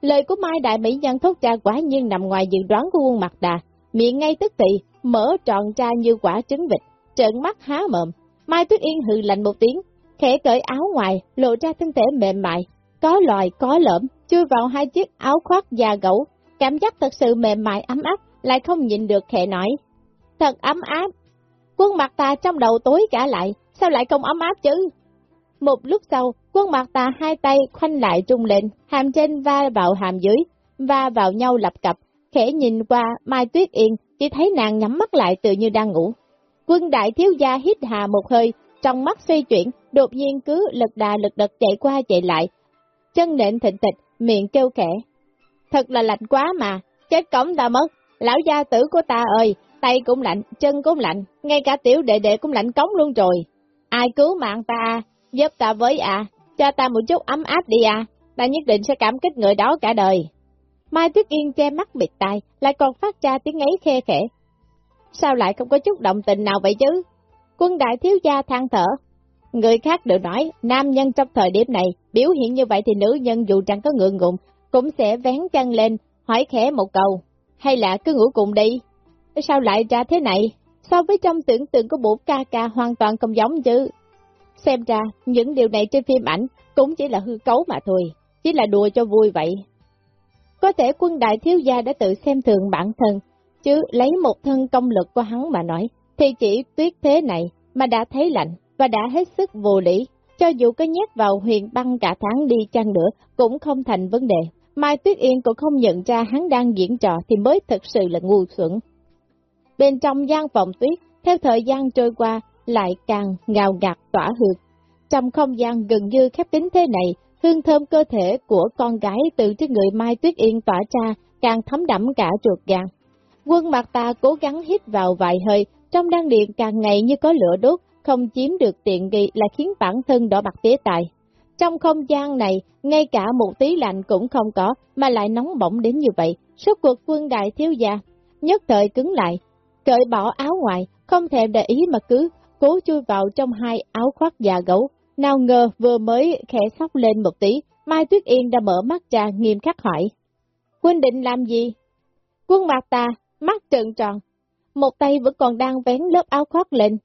Lời của Mai Đại Mỹ Nhân thốt ra quả nhiên nằm ngoài dự đoán của quân mặt đà, miệng ngay tức thì, mở tròn ra như quả trứng vịt, trợn mắt há mồm. Mai Tuyết Yên hừ lạnh một tiếng, khẽ cởi áo ngoài, lộ ra thân thể mềm mại, có loài có lõm, chui vào hai chiếc áo khoác da gấu, cảm giác thật sự mềm mại ấm áp, lại không nhịn được khẽ nói. Thật ấm áp. Quân mặt ta trong đầu tối cả lại, sao lại không ấm áp chứ? Một lúc sau, quân mặt ta hai tay khoanh lại trung lên, hàm trên va vào hàm dưới, va vào nhau lập cập, khẽ nhìn qua Mai Tuyết Yên, chỉ thấy nàng nhắm mắt lại tự như đang ngủ. Quân đại thiếu gia hít hà một hơi, trong mắt xoay chuyển, đột nhiên cứ lực đà lực đật chạy qua chạy lại. Chân nện thịnh thịt, miệng kêu khẽ. Thật là lạnh quá mà, chết cổng ta mất, lão gia tử của ta ơi, tay cũng lạnh, chân cũng lạnh, ngay cả tiểu đệ đệ cũng lạnh cống luôn rồi. Ai cứu mạng ta, à? giúp ta với à, cho ta một chút ấm áp đi à, ta nhất định sẽ cảm kích người đó cả đời. Mai Tuyết Yên che mắt bịt tai, lại còn phát ra tiếng ấy khe khẽ. Sao lại không có chút động tình nào vậy chứ? Quân đại thiếu gia than thở. Người khác đều nói, nam nhân trong thời điểm này, biểu hiện như vậy thì nữ nhân dù chẳng có ngượng ngùng, cũng sẽ vén chân lên, hỏi khẽ một câu. Hay là cứ ngủ cùng đi? Sao lại ra thế này? So với trong tưởng tượng của bộ ca ca hoàn toàn không giống chứ. Xem ra, những điều này trên phim ảnh cũng chỉ là hư cấu mà thôi, chỉ là đùa cho vui vậy. Có thể quân đại thiếu gia đã tự xem thường bản thân, chứ lấy một thân công lực của hắn mà nói, thì chỉ tuyết thế này mà đã thấy lạnh và đã hết sức vô lý. Cho dù có nhét vào huyền băng cả tháng đi chăng nữa cũng không thành vấn đề. Mai Tuyết Yên cũng không nhận ra hắn đang diễn trò thì mới thực sự là ngu xuẩn. Bên trong gian phòng tuyết, theo thời gian trôi qua, lại càng ngào ngạt tỏa hương. Trong không gian gần như khép kín thế này, hương thơm cơ thể của con gái từ trên người Mai Tuyết Yên tỏa ra, càng thấm đẫm cả chuột gan. Quân mặt ta cố gắng hít vào vài hơi, trong đan điện càng ngày như có lửa đốt, không chiếm được tiện nghi là khiến bản thân đỏ mặt tía tài. Trong không gian này, ngay cả một tí lạnh cũng không có, mà lại nóng bỏng đến như vậy, suốt cuộc quân đại thiếu gia, nhất thời cứng lại, cởi bỏ áo ngoài, không thèm để ý mà cứ cố chui vào trong hai áo khoác già gấu. Nào ngờ vừa mới khẽ sóc lên một tí, Mai Tuyết Yên đã mở mắt ra nghiêm khắc hỏi. Quân định làm gì? Quân mặt ta, mắt trợn tròn, một tay vẫn còn đang vén lớp áo khoác lên.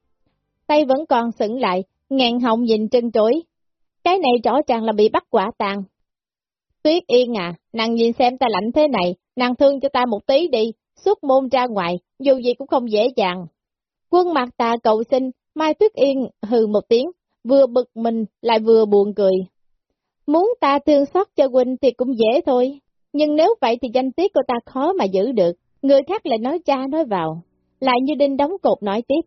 Tay vẫn còn sững lại, ngàn họng nhìn chân trối. Cái này rõ ràng là bị bắt quả tàng. Tuyết Yên à, nàng nhìn xem ta lạnh thế này, nàng thương cho ta một tí đi, xuất môn ra ngoài, dù gì cũng không dễ dàng. Quân mặt ta cầu xin, Mai Tuyết Yên hừ một tiếng, vừa bực mình lại vừa buồn cười. Muốn ta thương xót cho huynh thì cũng dễ thôi, nhưng nếu vậy thì danh tiết của ta khó mà giữ được, người khác lại nói cha nói vào, lại như đinh đóng cột nói tiếp.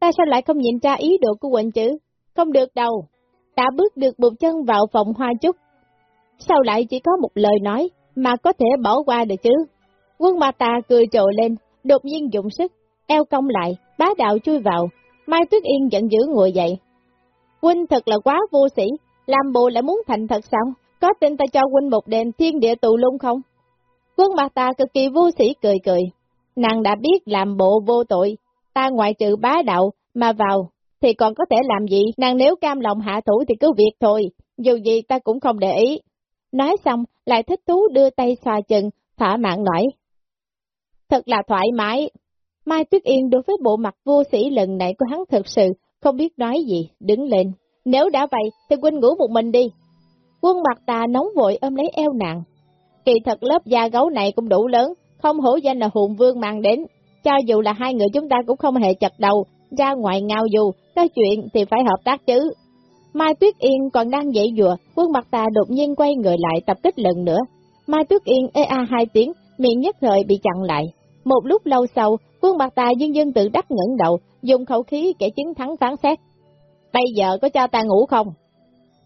Ta sao lại không nhìn ra ý đồ của huynh chứ? Không được đâu, ta bước được một chân vào phòng hoa chút. Sao lại chỉ có một lời nói mà có thể bỏ qua được chứ? Quân ma ta cười trồ lên, đột nhiên dụng sức, eo cong lại, bá đạo chui vào. Mai Tuyết Yên giận dữ ngồi dậy. Huynh thật là quá vô sĩ, làm bộ lại muốn thành thật sao? Có tin ta cho Huynh một đền thiên địa tù lung không? Quân mặt ta cực kỳ vô sĩ cười cười. Nàng đã biết làm bộ vô tội, ta ngoại trừ bá đạo mà vào, thì còn có thể làm gì? Nàng nếu cam lòng hạ thủ thì cứ việc thôi, dù gì ta cũng không để ý. Nói xong, lại thích thú đưa tay xoa chân, thỏa mãn nổi. Thật là thoải mái. Mai Tuyết Yên đối với bộ mặt vô sĩ lần này của hắn thật sự không biết nói gì, đứng lên. Nếu đã vậy, thì quên ngủ một mình đi. Quân mặt tà nóng vội ôm lấy eo nặng. Kỳ thật lớp da gấu này cũng đủ lớn, không hổ danh là hùng vương mang đến. Cho dù là hai người chúng ta cũng không hề chật đầu, ra ngoài ngao dù, có chuyện thì phải hợp tác chứ. Mai Tuyết Yên còn đang dậy dùa, quân mặt tà đột nhiên quay người lại tập kích lần nữa. Mai Tuyết Yên ê a hai tiếng, miệng nhất thời bị chặn lại. Một lúc lâu sau, quân mặt tà dương dương tự đắc ngẩng đầu, dùng khẩu khí kể chiến thắng phán xét. Bây giờ có cho ta ngủ không?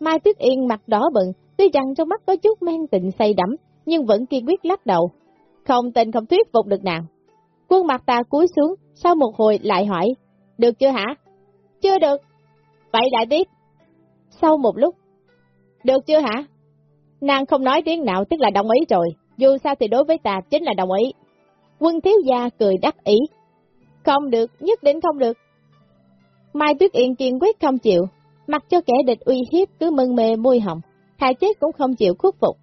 Mai Tuyết Yên mặt đỏ bừng, tuy rằng trong mắt có chút men tình say đắm, nhưng vẫn kiên quyết lắc đầu. Không tình không thuyết phục được nàng. Quân mặt ta cúi xuống, sau một hồi lại hỏi, được chưa hả? Chưa được. Vậy đại tiếp. Sau một lúc, được chưa hả? Nàng không nói tiếng nào tức là đồng ý rồi, dù sao thì đối với ta chính là đồng ý. Quân thiếu gia cười đắc ý. Không được, nhất định không được. Mai Tuyết Yên kiên quyết không chịu, mặc cho kẻ địch uy hiếp cứ mân mê môi hồng, thà chết cũng không chịu khuất phục.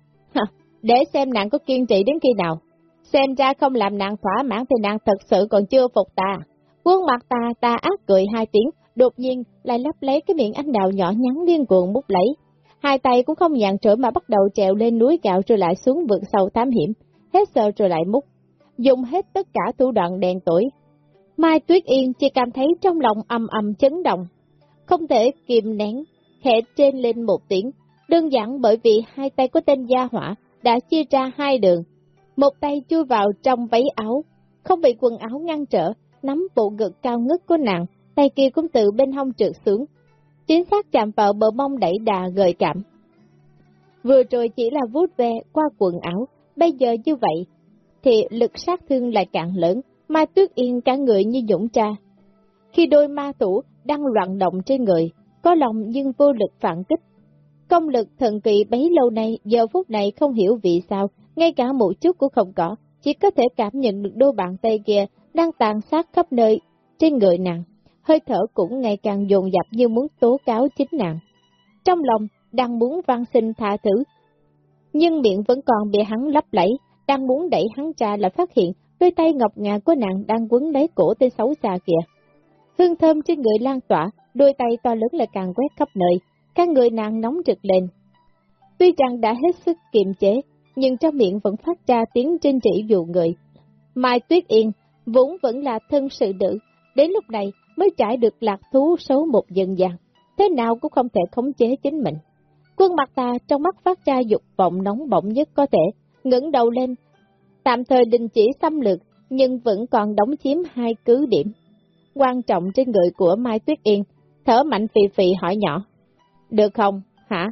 để xem nàng có kiên trì đến khi nào. Xem ra không làm nàng thỏa mãn thì nàng thật sự còn chưa phục ta. Quân mặt ta ta ác cười hai tiếng, đột nhiên lại lắp lấy cái miệng anh đào nhỏ nhắn liên cuộn mút lấy. Hai tay cũng không nhàn trở mà bắt đầu trèo lên núi gạo rồi lại xuống vực sâu tám hiểm, hết sờ rồi lại mút, dùng hết tất cả thủ đoạn đèn tuổi. Mai Tuyết Yên chỉ cảm thấy trong lòng âm âm chấn động, không thể kìm nén, khẽ trên lên một tiếng, đơn giản bởi vì hai tay của tên gia hỏa đã chia ra hai đường, một tay chui vào trong váy áo, không bị quần áo ngăn trở, nắm bộ ngực cao ngất của nàng, tay kia cũng từ bên hông trượt xuống, chính xác chạm vào bờ mông đẩy đà gợi cảm. Vừa rồi chỉ là vuốt ve qua quần áo, bây giờ như vậy, thì lực sát thương lại càng lớn, Mai Tuyết Yên cả người như dũng cha. Khi đôi ma thủ đang loạn động trên người, có lòng nhưng vô lực phản kích. Công lực thần kỳ bấy lâu nay, giờ phút này không hiểu vì sao, ngay cả một chút cũng không có, chỉ có thể cảm nhận được đôi bàn tay kia đang tàn sát khắp nơi trên người nàng, hơi thở cũng ngày càng dồn dập như muốn tố cáo chính nàng. Trong lòng, đang muốn van xin tha thứ, nhưng miệng vẫn còn bị hắn lấp lẫy, đang muốn đẩy hắn ra là phát hiện đôi tay ngọc ngà của nàng đang quấn lấy cổ tên xấu xa kìa. Hương thơm trên người lan tỏa, đôi tay to lớn lại càng quét khắp nơi, các người nàng nóng rực lên. Tuy rằng đã hết sức kiềm chế, nhưng trong miệng vẫn phát ra tiếng trên chỉ dụ người. Mai Tuyết Yên vốn vẫn là thân sự nữ, đến lúc này mới trải được lạc thú số một dần dàng, thế nào cũng không thể khống chế chính mình. Quân mặt ta trong mắt phát ra dục vọng nóng bỏng nhất có thể, ngẩng đầu lên, tạm thời đình chỉ xâm lược, nhưng vẫn còn đóng chiếm hai cứ điểm. Quan trọng trên người của Mai Tuyết Yên, thở mạnh phì phì hỏi nhỏ. Được không, hả?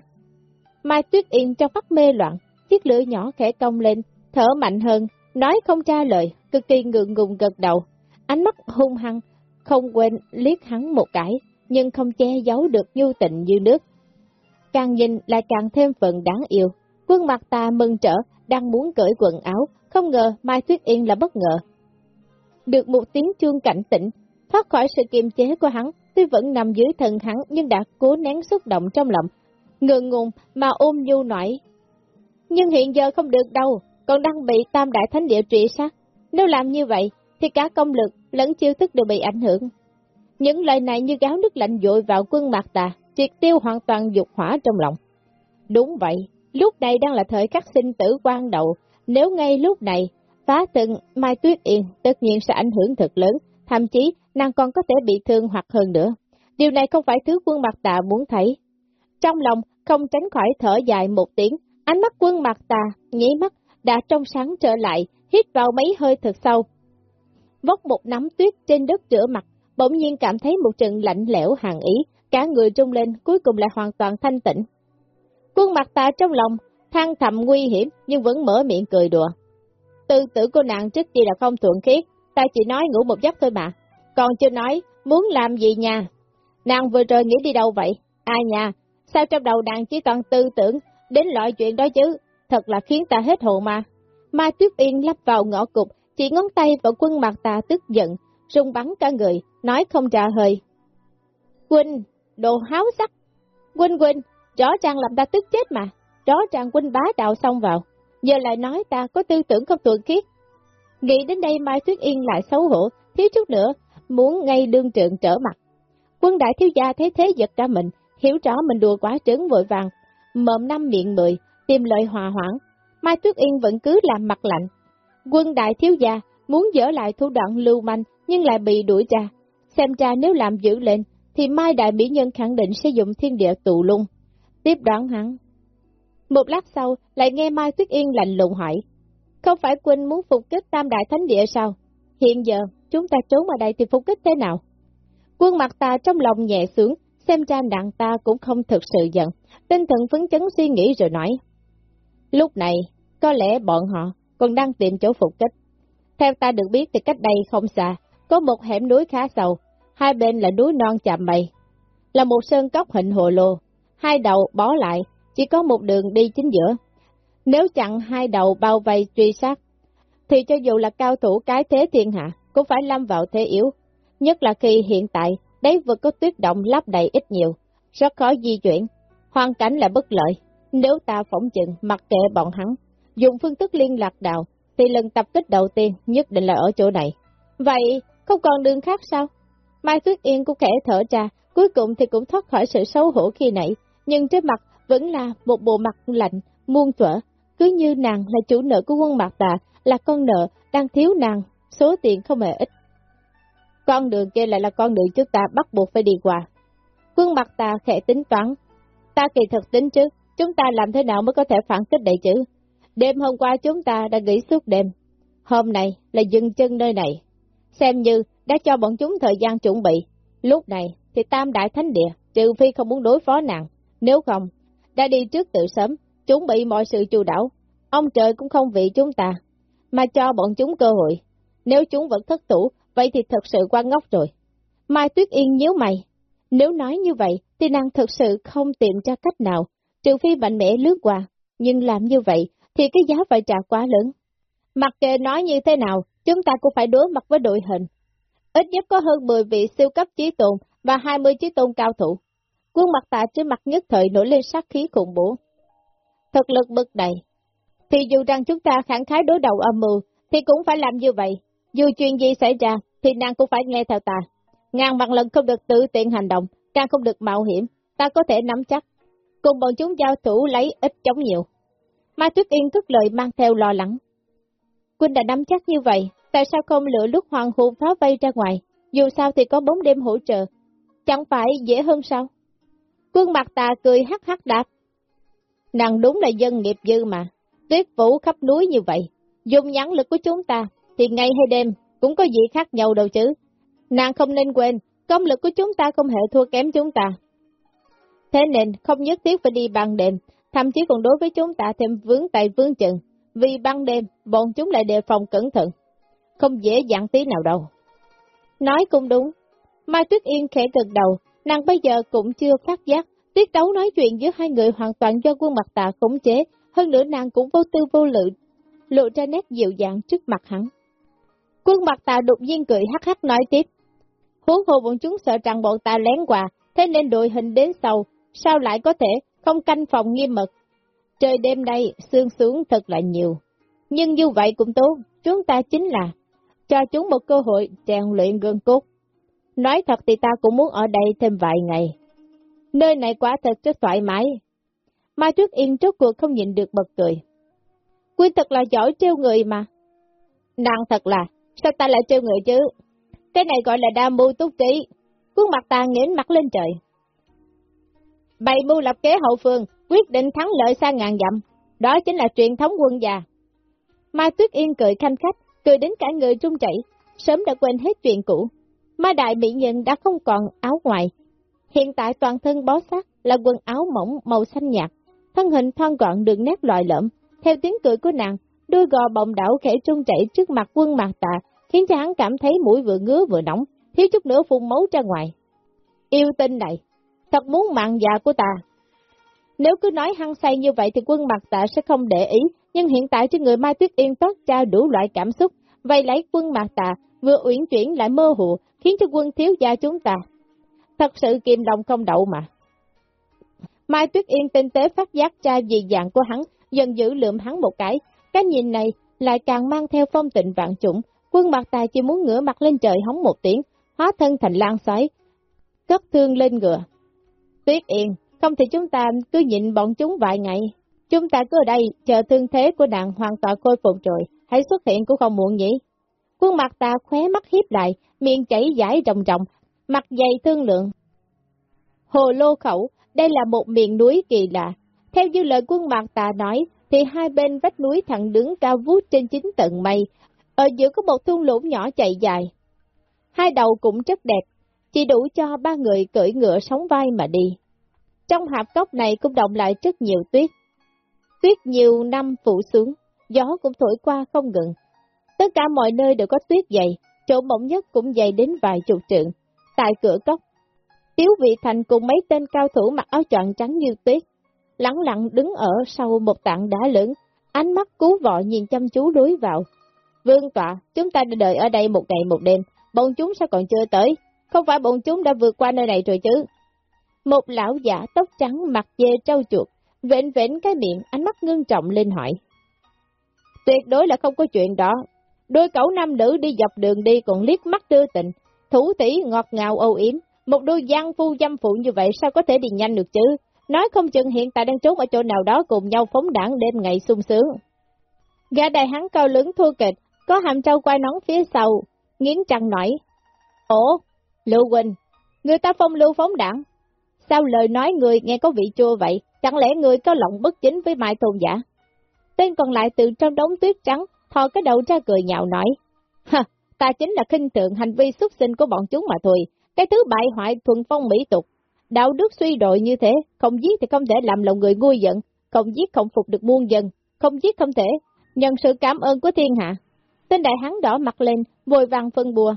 Mai Tuyết Yên trong mắt mê loạn, chiếc lưỡi nhỏ khẽ cong lên, thở mạnh hơn, nói không tra lời, cực kỳ ngượng ngùng gật đầu. Ánh mắt hung hăng, không quên liếc hắn một cái, nhưng không che giấu được nhu tịnh như nước. Càng nhìn lại càng thêm phần đáng yêu. Quân mặt ta mừng trở, đang muốn cởi quần áo, không ngờ Mai Tuyết Yên là bất ngờ. Được một tiếng chuông cảnh tỉnh, thoát khỏi sự kiềm chế của hắn, tuy vẫn nằm dưới thân hắn nhưng đã cố nén xúc động trong lòng, ngượng ngùng mà ôm nhu nổi. Nhưng hiện giờ không được đâu, còn đang bị tam đại thánh địa trị sát. Nếu làm như vậy, thì cả công lực lẫn chiêu thức đều bị ảnh hưởng. Những lời này như gáo nước lạnh dội vào quân mạc tà, triệt tiêu hoàn toàn dục hỏa trong lòng. Đúng vậy, lúc này đang là thời khắc sinh tử quan đầu, nếu ngay lúc này phá từng Mai Tuyết Yên tất nhiên sẽ ảnh hưởng thật lớn, thậm chí nàng còn có thể bị thương hoặc hơn nữa. Điều này không phải thứ quân mặt tà muốn thấy. Trong lòng không tránh khỏi thở dài một tiếng, ánh mắt quân mặt tà, nhí mắt, đã trong sáng trở lại, hít vào mấy hơi thật sâu. Vóc một nắm tuyết trên đất rửa mặt, bỗng nhiên cảm thấy một trận lạnh lẽo hàng ý, cả người trung lên cuối cùng lại hoàn toàn thanh tịnh. Quân mặt ta trong lòng, thăng thầm nguy hiểm nhưng vẫn mở miệng cười đùa. Tư tử cô nàng trước kia là không thuận khiết, ta chỉ nói ngủ một giấc thôi mà, còn chưa nói muốn làm gì nha. Nàng vừa rồi nghĩ đi đâu vậy? À Ai nha, sao trong đầu nàng chỉ toàn tư tưởng đến loại chuyện đó chứ, thật là khiến ta hết hồn mà. Mai Tuyết Yên lắp vào ngõ cục, chỉ ngón tay vào quân mặt ta tức giận, rung bắn cả người, nói không trả hơi. Quỳnh, đồ háo sắc. Quỳnh Quỳnh, rõ ràng làm ta tức chết mà, rõ ràng huynh bá đạo xong vào, giờ lại nói ta có tư tưởng không thuận khiết. Nghĩ đến đây Mai Tuyết Yên lại xấu hổ, thiếu chút nữa, muốn ngay đương trượng trở mặt. Quân đại thiếu gia thấy thế giật ra mình, hiểu rõ mình đùa quá trứng vội vàng, mộm năm miệng mười, tìm lợi hòa hoãn. Mai Tuyết Yên vẫn cứ làm mặt lạnh. Quân đại thiếu gia muốn dỡ lại thủ đoạn lưu manh nhưng lại bị đuổi ra. Xem ra nếu làm giữ lệnh thì Mai Đại Mỹ Nhân khẳng định sẽ dùng thiên địa tụ lung. Tiếp đón hắn. Một lát sau, lại nghe Mai Tuyết Yên lạnh lùng hỏi. Không phải Quynh muốn phục kích Tam Đại Thánh Địa sao? Hiện giờ, chúng ta trốn ở đây thì phục kích thế nào? Quân mặt ta trong lòng nhẹ sướng, xem ra đặng ta cũng không thực sự giận. Tinh thần phấn chấn suy nghĩ rồi nói. Lúc này, có lẽ bọn họ còn đang tìm chỗ phục kích. Theo ta được biết thì cách đây không xa, có một hẻm núi khá sâu, hai bên là núi non chạm mây, là một sơn cốc hình hồ lô, hai đầu bó lại, chỉ có một đường đi chính giữa. Nếu chặn hai đầu bao vây truy sát, thì cho dù là cao thủ cái thế thiên hạ, cũng phải lâm vào thế yếu. Nhất là khi hiện tại, đáy vực có tuyết động lắp đầy ít nhiều, rất khó di chuyển, hoàn cảnh là bất lợi. Nếu ta phỏng chừng mặc kệ bọn hắn, dùng phương thức liên lạc đạo, thì lần tập kích đầu tiên nhất định là ở chỗ này. Vậy, không còn đường khác sao? Mai Tuyết Yên cũng khẽ thở ra, cuối cùng thì cũng thoát khỏi sự xấu hổ khi nãy, nhưng trên mặt vẫn là một bộ mặt lạnh, muôn thuở, cứ như nàng là chủ nợ của quân Mạc Tà, là con nợ đang thiếu nàng, số tiền không hề ít. Con đường kia lại là con đường chúng ta bắt buộc phải đi qua. Quân Mạc Tà khẽ tính toán, ta kỳ thực tính chứ, chúng ta làm thế nào mới có thể phản kích đại chữ Đêm hôm qua chúng ta đã nghỉ suốt đêm, hôm nay là dừng chân nơi này, xem như đã cho bọn chúng thời gian chuẩn bị. Lúc này thì Tam Đại Thánh Địa, trừ phi không muốn đối phó nàng, nếu không, đã đi trước tự sớm, chuẩn bị mọi sự chu đảo. Ông trời cũng không vì chúng ta, mà cho bọn chúng cơ hội. Nếu chúng vẫn thất thủ, vậy thì thật sự quan ngốc rồi. Mai Tuyết Yên nhíu mày. Nếu nói như vậy, thì nàng thật sự không tìm ra cách nào, trừ phi mạnh mẽ lướt qua. Nhưng làm như vậy, thì cái giá phải trả quá lớn. Mặc kệ nói như thế nào, chúng ta cũng phải đối mặt với đội hình. Ít nhất có hơn 10 vị siêu cấp trí tồn và 20 trí tôn cao thủ. Quân mặt tạ trên mặt nhất thời nổi lên sát khí khủng bố. Thực lực bực đầy. Thì dù rằng chúng ta khẳng khái đối đầu âm mưu, thì cũng phải làm như vậy. Dù chuyện gì xảy ra, thì nàng cũng phải nghe theo ta. Ngàn bằng lần không được tự tiện hành động, càng không được mạo hiểm, ta có thể nắm chắc. Cùng bọn chúng giao thủ lấy ít chống nhiều. Mai Tuyết Yên cất lời mang theo lo lắng. Quân đã nắm chắc như vậy, tại sao không lựa lúc hoàng hôn phá vây ra ngoài, dù sao thì có bóng đêm hỗ trợ, chẳng phải dễ hơn sao? Quân mặt ta cười hắc hắc đáp. Nàng đúng là dân nghiệp dư mà, tuyết vũ khắp núi như vậy, dùng nhãn lực của chúng ta, thì ngày hay đêm cũng có gì khác nhau đâu chứ. Nàng không nên quên, công lực của chúng ta không hề thua kém chúng ta. Thế nên không nhất thiết phải đi ban đêm, thậm chí còn đối với chúng ta thêm vướng tay vướng chân, vì ban đêm bọn chúng lại đề phòng cẩn thận, không dễ dàng tí nào đâu. Nói cũng đúng, Mai Tuyết Yên khẽ gật đầu, nàng bây giờ cũng chưa phát giác, tiết đấu nói chuyện giữa hai người hoàn toàn do quân mặt tạ khống chế, hơn nữa nàng cũng vô tư vô lự, lộ ra nét dịu dàng trước mặt hắn. Quân mặt tạ đột nhiên cười hắc hắc nói tiếp, huống hồ bọn chúng sợ rằng bọn ta lén qua, thế nên đội hình đến sau, sao lại có thể không canh phòng nghiêm mật. Trời đêm nay, sương xuống thật là nhiều. Nhưng như vậy cũng tốt, chúng ta chính là cho chúng một cơ hội rèn luyện gương cốt. Nói thật thì ta cũng muốn ở đây thêm vài ngày. Nơi này quá thật rất thoải mái. Mai Tuyết Yên trước cuộc không nhịn được bật cười. Quy thật là giỏi trêu người mà. Nàng thật là, sao ta lại trêu người chứ? Cái này gọi là đa mưu túc trí. Khuôn mặt ta nghiến mặt lên trời. Bày mưu lập kế hậu phương, quyết định thắng lợi xa ngàn dặm. Đó chính là truyền thống quân già. Mai Tuyết Yên cười khanh khách, cười đến cả người trung chảy, sớm đã quên hết chuyện cũ. Mai Đại Mỹ Nhân đã không còn áo ngoài. Hiện tại toàn thân bó sát là quần áo mỏng màu xanh nhạt, thân hình thon gọn đường nét loại lợm. Theo tiếng cười của nàng, đôi gò bồng đảo khẽ trung chảy trước mặt quân mạc tà khiến cho hắn cảm thấy mũi vừa ngứa vừa nóng, thiếu chút nữa phun máu ra ngoài. Yêu tinh này, thật muốn mạng già của ta. Nếu cứ nói hăng say như vậy thì quân mặt tạ sẽ không để ý, nhưng hiện tại trên người Mai Tuyết Yên toát ra đủ loại cảm xúc, vậy lấy quân mặt tạ vừa uyển chuyển lại mơ hồ, khiến cho quân thiếu gia chúng ta. Thật sự kiềm lòng không đậu mà. Mai Tuyết Yên tinh tế phát giác ra dị dạng của hắn, dần giữ lượm hắn một cái. Cái nhìn này lại càng mang theo phong tịnh vạn chủng. Quân mặt tài chỉ muốn ngửa mặt lên trời hóng một tiếng, hóa thân thành lan xoáy, cất thương lên ngựa. Tuyết Yên, không thì chúng ta cứ nhịn bọn chúng vài ngày. Chúng ta cứ ở đây, chờ thương thế của nàng hoàn toàn khôi phục rồi, hãy xuất hiện cũng không muộn nhỉ. Quân mặt ta khóe mắt hiếp lại, miệng chảy giải rồng rồng, mặt dày thương lượng. Hồ Lô Khẩu, đây là một miền núi kỳ lạ. Theo như lời quân mặt tà nói, thì hai bên vách núi thẳng đứng cao vút trên chín tầng mây, ở giữa có một thung lũng nhỏ chạy dài. Hai đầu cũng rất đẹp, chỉ đủ cho ba người cưỡi ngựa sóng vai mà đi. Trong hạp cốc này cũng động lại rất nhiều tuyết. Tuyết nhiều năm phủ xuống, gió cũng thổi qua không ngừng. Tất cả mọi nơi đều có tuyết dày, chỗ mỏng nhất cũng dày đến vài chục trượng. Tại cửa cốc, Tiếu Vị Thành cùng mấy tên cao thủ mặc áo choàng trắng như tuyết, lặng lặng đứng ở sau một tảng đá lớn, ánh mắt cú vọ nhìn chăm chú đối vào. Vương tọa, chúng ta đã đợi ở đây một ngày một đêm, bọn chúng sao còn chưa tới? Không phải bọn chúng đã vượt qua nơi này rồi chứ? Một lão giả tóc trắng mặt dê trâu chuột, vệnh vệnh cái miệng, ánh mắt ngưng trọng lên hỏi. tuyệt đối là không có chuyện đó. Đôi cậu nam nữ đi dọc đường đi còn liếc mắt đưa tình, thủ tỷ ngọt ngào âu yếm, một đôi giang phu dâm phụ như vậy sao có thể đi nhanh được chứ? Nói không chừng hiện tại đang trốn ở chỗ nào đó cùng nhau phóng đảng đêm ngày sung sướng. Gã đại hắn cao lớn thua kịch, có hàm trâu quay nón phía sau, nghiến trăng nổi. Ủa, Lưu Quỳnh, người ta phong lưu phóng đảng. Sao lời nói người nghe có vị chua vậy? Chẳng lẽ người có lòng bất chính với Mai Tôn giả? Tên còn lại từ trong đống tuyết trắng, thò cái đầu ra cười nhạo nói. Ha, ta chính là khinh tượng hành vi xuất sinh của bọn chúng mà thôi. Cái thứ bại hoại thuần phong mỹ tục. Đạo đức suy đồi như thế, không giết thì không thể làm lòng người ngu giận, không giết không phục được muôn dân, không giết không thể, nhận sự cảm ơn của thiên hạ. Tên đại hán đỏ mặt lên, vội vàng phân bùa.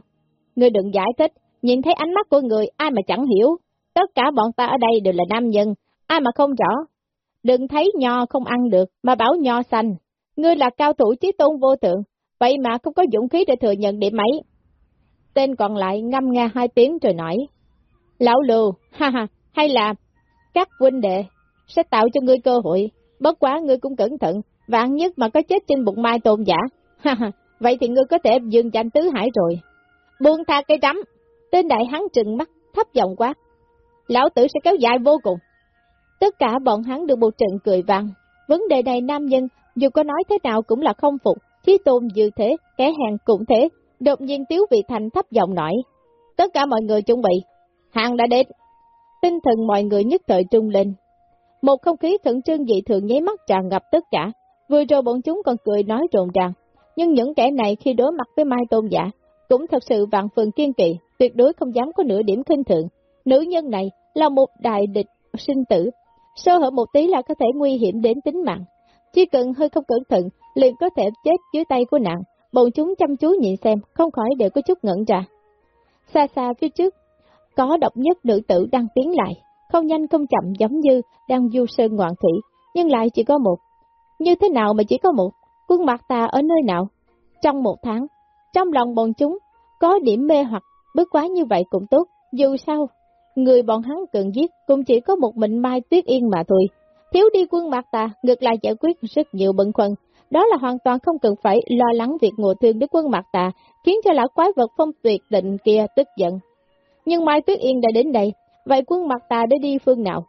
Người đừng giải thích, nhìn thấy ánh mắt của người ai mà chẳng hiểu. Tất cả bọn ta ở đây đều là nam nhân, ai mà không rõ. Đừng thấy nho không ăn được, mà bảo nho xanh. Ngươi là cao thủ chí tôn vô thượng, vậy mà không có dũng khí để thừa nhận điểm ấy. Tên còn lại ngâm nga hai tiếng rồi nói. Lão lù, ha ha, hay là các huynh đệ sẽ tạo cho ngươi cơ hội, bất quá ngươi cũng cẩn thận, vạn nhất mà có chết trên bụng mai tôn giả. Ha ha, vậy thì ngươi có thể dừng tranh tứ hải rồi. Buông tha cây đấm. tên đại hắn trừng mắt, thấp giọng quá. Lão tử sẽ kéo dài vô cùng. Tất cả bọn hắn được một trận cười vang. Vấn đề này nam nhân, dù có nói thế nào cũng là không phục, chí tôn như thế, kẻ hàng cũng thế. Đột nhiên Tiếu Vị Thành thấp giọng nói. Tất cả mọi người chuẩn bị, hàng đã đến. Tinh thần mọi người nhất thời trung lên. Một không khí khẩn trương dị thường nháy mắt tràn ngập tất cả. Vừa rồi bọn chúng còn cười nói rộn ràng. Nhưng những kẻ này khi đối mặt với Mai Tôn giả, cũng thật sự vạn phần kiên kỵ, tuyệt đối không dám có nửa điểm khinh thượng. Nữ nhân này là một đại địch sinh tử, sơ hở một tí là có thể nguy hiểm đến tính mạng. Chỉ cần hơi không cẩn thận, liền có thể chết dưới tay của nạn. Bọn chúng chăm chú nhìn xem, không khỏi đều có chút ngẩn ra. Xa xa phía trước, có độc nhất nữ tử đang tiến lại, không nhanh không chậm giống như đang du sơn ngoạn thủy, nhưng lại chỉ có một. Như thế nào mà chỉ có một? Quân mặt ta ở nơi nào? Trong một tháng, trong lòng bọn chúng, có điểm mê hoặc, bước quá như vậy cũng tốt, dù sao, người bọn hắn cần giết cũng chỉ có một mình Mai Tuyết Yên mà thôi. Thiếu đi quân mặt ta, ngược lại giải quyết rất nhiều bận khoăn, đó là hoàn toàn không cần phải lo lắng việc ngộ thương đến quân mặt ta, khiến cho lão quái vật phong tuyệt định kia tức giận. Nhưng Mai Tuyết Yên đã đến đây, vậy quân mặt ta để đi phương nào?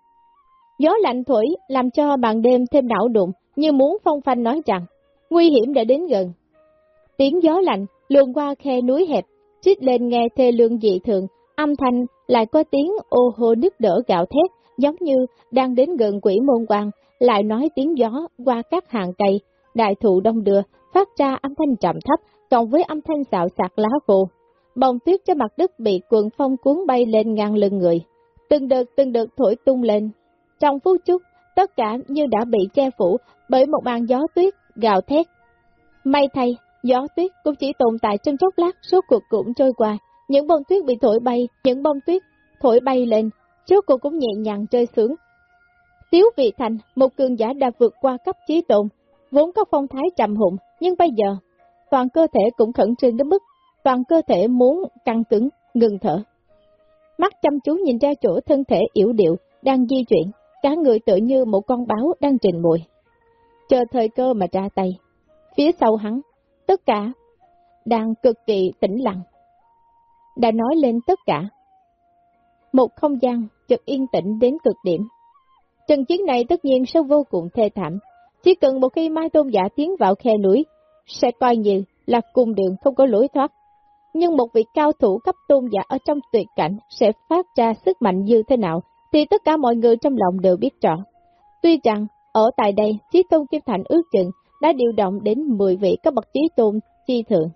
Gió lạnh thổi làm cho bàn đêm thêm đảo đụng, như muốn phong phanh nói rằng, nguy hiểm đã đến gần. Tiếng gió lạnh luồn qua khe núi hẹp, trích lên nghe thê lương dị thường, âm thanh lại có tiếng ô hô nứt đỡ gạo thét, giống như đang đến gần quỷ môn quan, lại nói tiếng gió qua các hàng cây, đại thụ đông đưa, phát ra âm thanh trầm thấp, cộng với âm thanh xạo sạc lá khô. Bông tuyết trên mặt đất bị cuộn phong cuốn bay lên ngang lưng người, từng đợt từng đợt thổi tung lên. Trong phút chốc, tất cả như đã bị che phủ bởi một màn gió tuyết gào thét. May thay, gió tuyết cũng chỉ tồn tại trong chốc lát, số cuộc cũng trôi qua. Những bông tuyết bị thổi bay, những bông tuyết thổi bay lên, số cô cũng nhẹ nhàng chơi sướng. Tiếu vị thành, một cường giả đã vượt qua cấp trí tồn, vốn có phong thái trầm hụn, nhưng bây giờ, toàn cơ thể cũng khẩn trương đến mức, toàn cơ thể muốn căng cứng, ngừng thở. Mắt chăm chú nhìn ra chỗ thân thể yếu điệu, đang di chuyển, cả người tự như một con báo đang trình mùi. Chờ thời cơ mà ra tay. Phía sau hắn, tất cả đang cực kỳ tĩnh lặng. Đã nói lên tất cả. Một không gian chợt yên tĩnh đến cực điểm. Trận chiến này tất nhiên sẽ vô cùng thê thảm. Chỉ cần một khi Mai Tôn Giả tiến vào khe núi, sẽ coi như là cùng đường không có lối thoát. Nhưng một vị cao thủ cấp tôn giả ở trong tuyệt cảnh sẽ phát ra sức mạnh như thế nào, thì tất cả mọi người trong lòng đều biết rõ. Tuy rằng, ở tại đây, Chí Tôn Kim Thành ước chừng đã điều động đến 10 vị cấp bậc Chí Tôn chi thượng.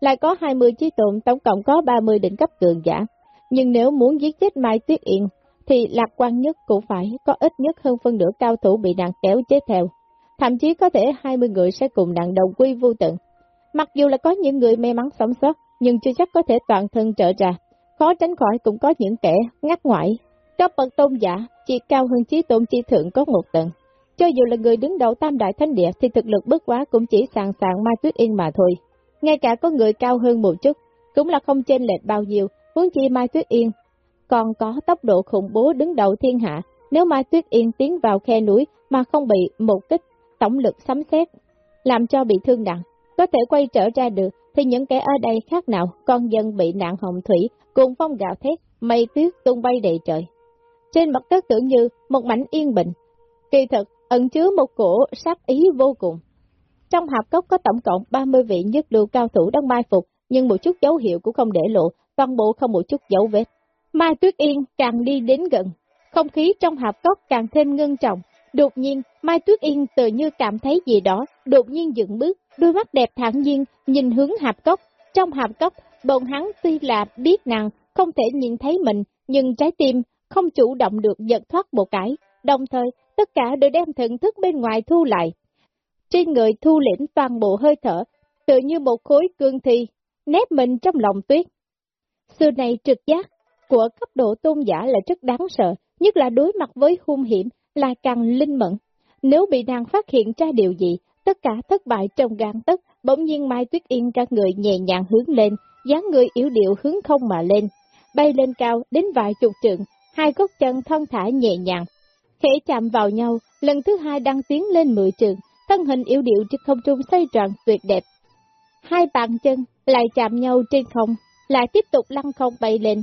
Lại có 20 Chí Tôn, tổng cộng có 30 đỉnh cấp cường giả. Nhưng nếu muốn giết chết Mai Tuyết Yên, thì lạc quan nhất cũng phải có ít nhất hơn phân nửa cao thủ bị nạn kéo chết theo. Thậm chí có thể 20 người sẽ cùng nạn đồng quy vô tận. Mặc dù là có những người may mắn sống sót, nhưng chưa chắc có thể toàn thân trở ra. Khó tránh khỏi cũng có những kẻ ngắt ngoại. Cấp bậc tôn giả chỉ cao hơn chí tôn chi thượng có một tầng. Cho dù là người đứng đầu tam đại thánh địa thì thực lực bất quá cũng chỉ sàng sàng Mai Tuyết Yên mà thôi. Ngay cả có người cao hơn một chút, cũng là không chênh lệch bao nhiêu, huống chi Mai Tuyết Yên. Còn có tốc độ khủng bố đứng đầu thiên hạ, nếu Mai Tuyết Yên tiến vào khe núi mà không bị một kích tổng lực sấm xét, làm cho bị thương nặng, có thể quay trở ra được, thì những kẻ ở đây khác nào con dân bị nạn hồng thủy, cùng phong gạo thét, mây tuyết tung bay đầy trời. Trên mặt đất tưởng như một mảnh yên bình, kỳ thực ẩn chứa một cổ sát ý vô cùng. Trong hạp cốc có tổng cộng 30 vị nhất lưu cao thủ đang mai phục, nhưng một chút dấu hiệu cũng không để lộ, toàn bộ không một chút dấu vết. Mai Tuyết Yên càng đi đến gần, không khí trong hạp cốc càng thêm ngưng trọng. Đột nhiên, Mai Tuyết Yên tự như cảm thấy gì đó, đột nhiên dựng bước, đôi mắt đẹp thản nhiên, nhìn hướng hạp cốc. Trong hạp cốc, bọn hắn tuy là biết nàng, không thể nhìn thấy mình, nhưng trái tim không chủ động được giật thoát một cái. Đồng thời, tất cả đều đem thần thức bên ngoài thu lại. Trên người thu lĩnh toàn bộ hơi thở, tự như một khối cương thi, nép mình trong lòng tuyết. Xưa này trực giác của cấp độ tôn giả là rất đáng sợ, nhất là đối mặt với hung hiểm là càng linh mẫn. Nếu bị nàng phát hiện ra điều gì, tất cả thất bại trong gan tất, bỗng nhiên Mai Tuyết Yên các người nhẹ nhàng hướng lên, dáng người yếu điệu hướng không mà lên, bay lên cao đến vài chục trượng, hai gót chân thân thả nhẹ nhàng. Khẽ chạm vào nhau, lần thứ hai đang tiến lên mười trường, thân hình yếu điệu trên không trung xoay tròn tuyệt đẹp. Hai bàn chân lại chạm nhau trên không, lại tiếp tục lăn không bay lên.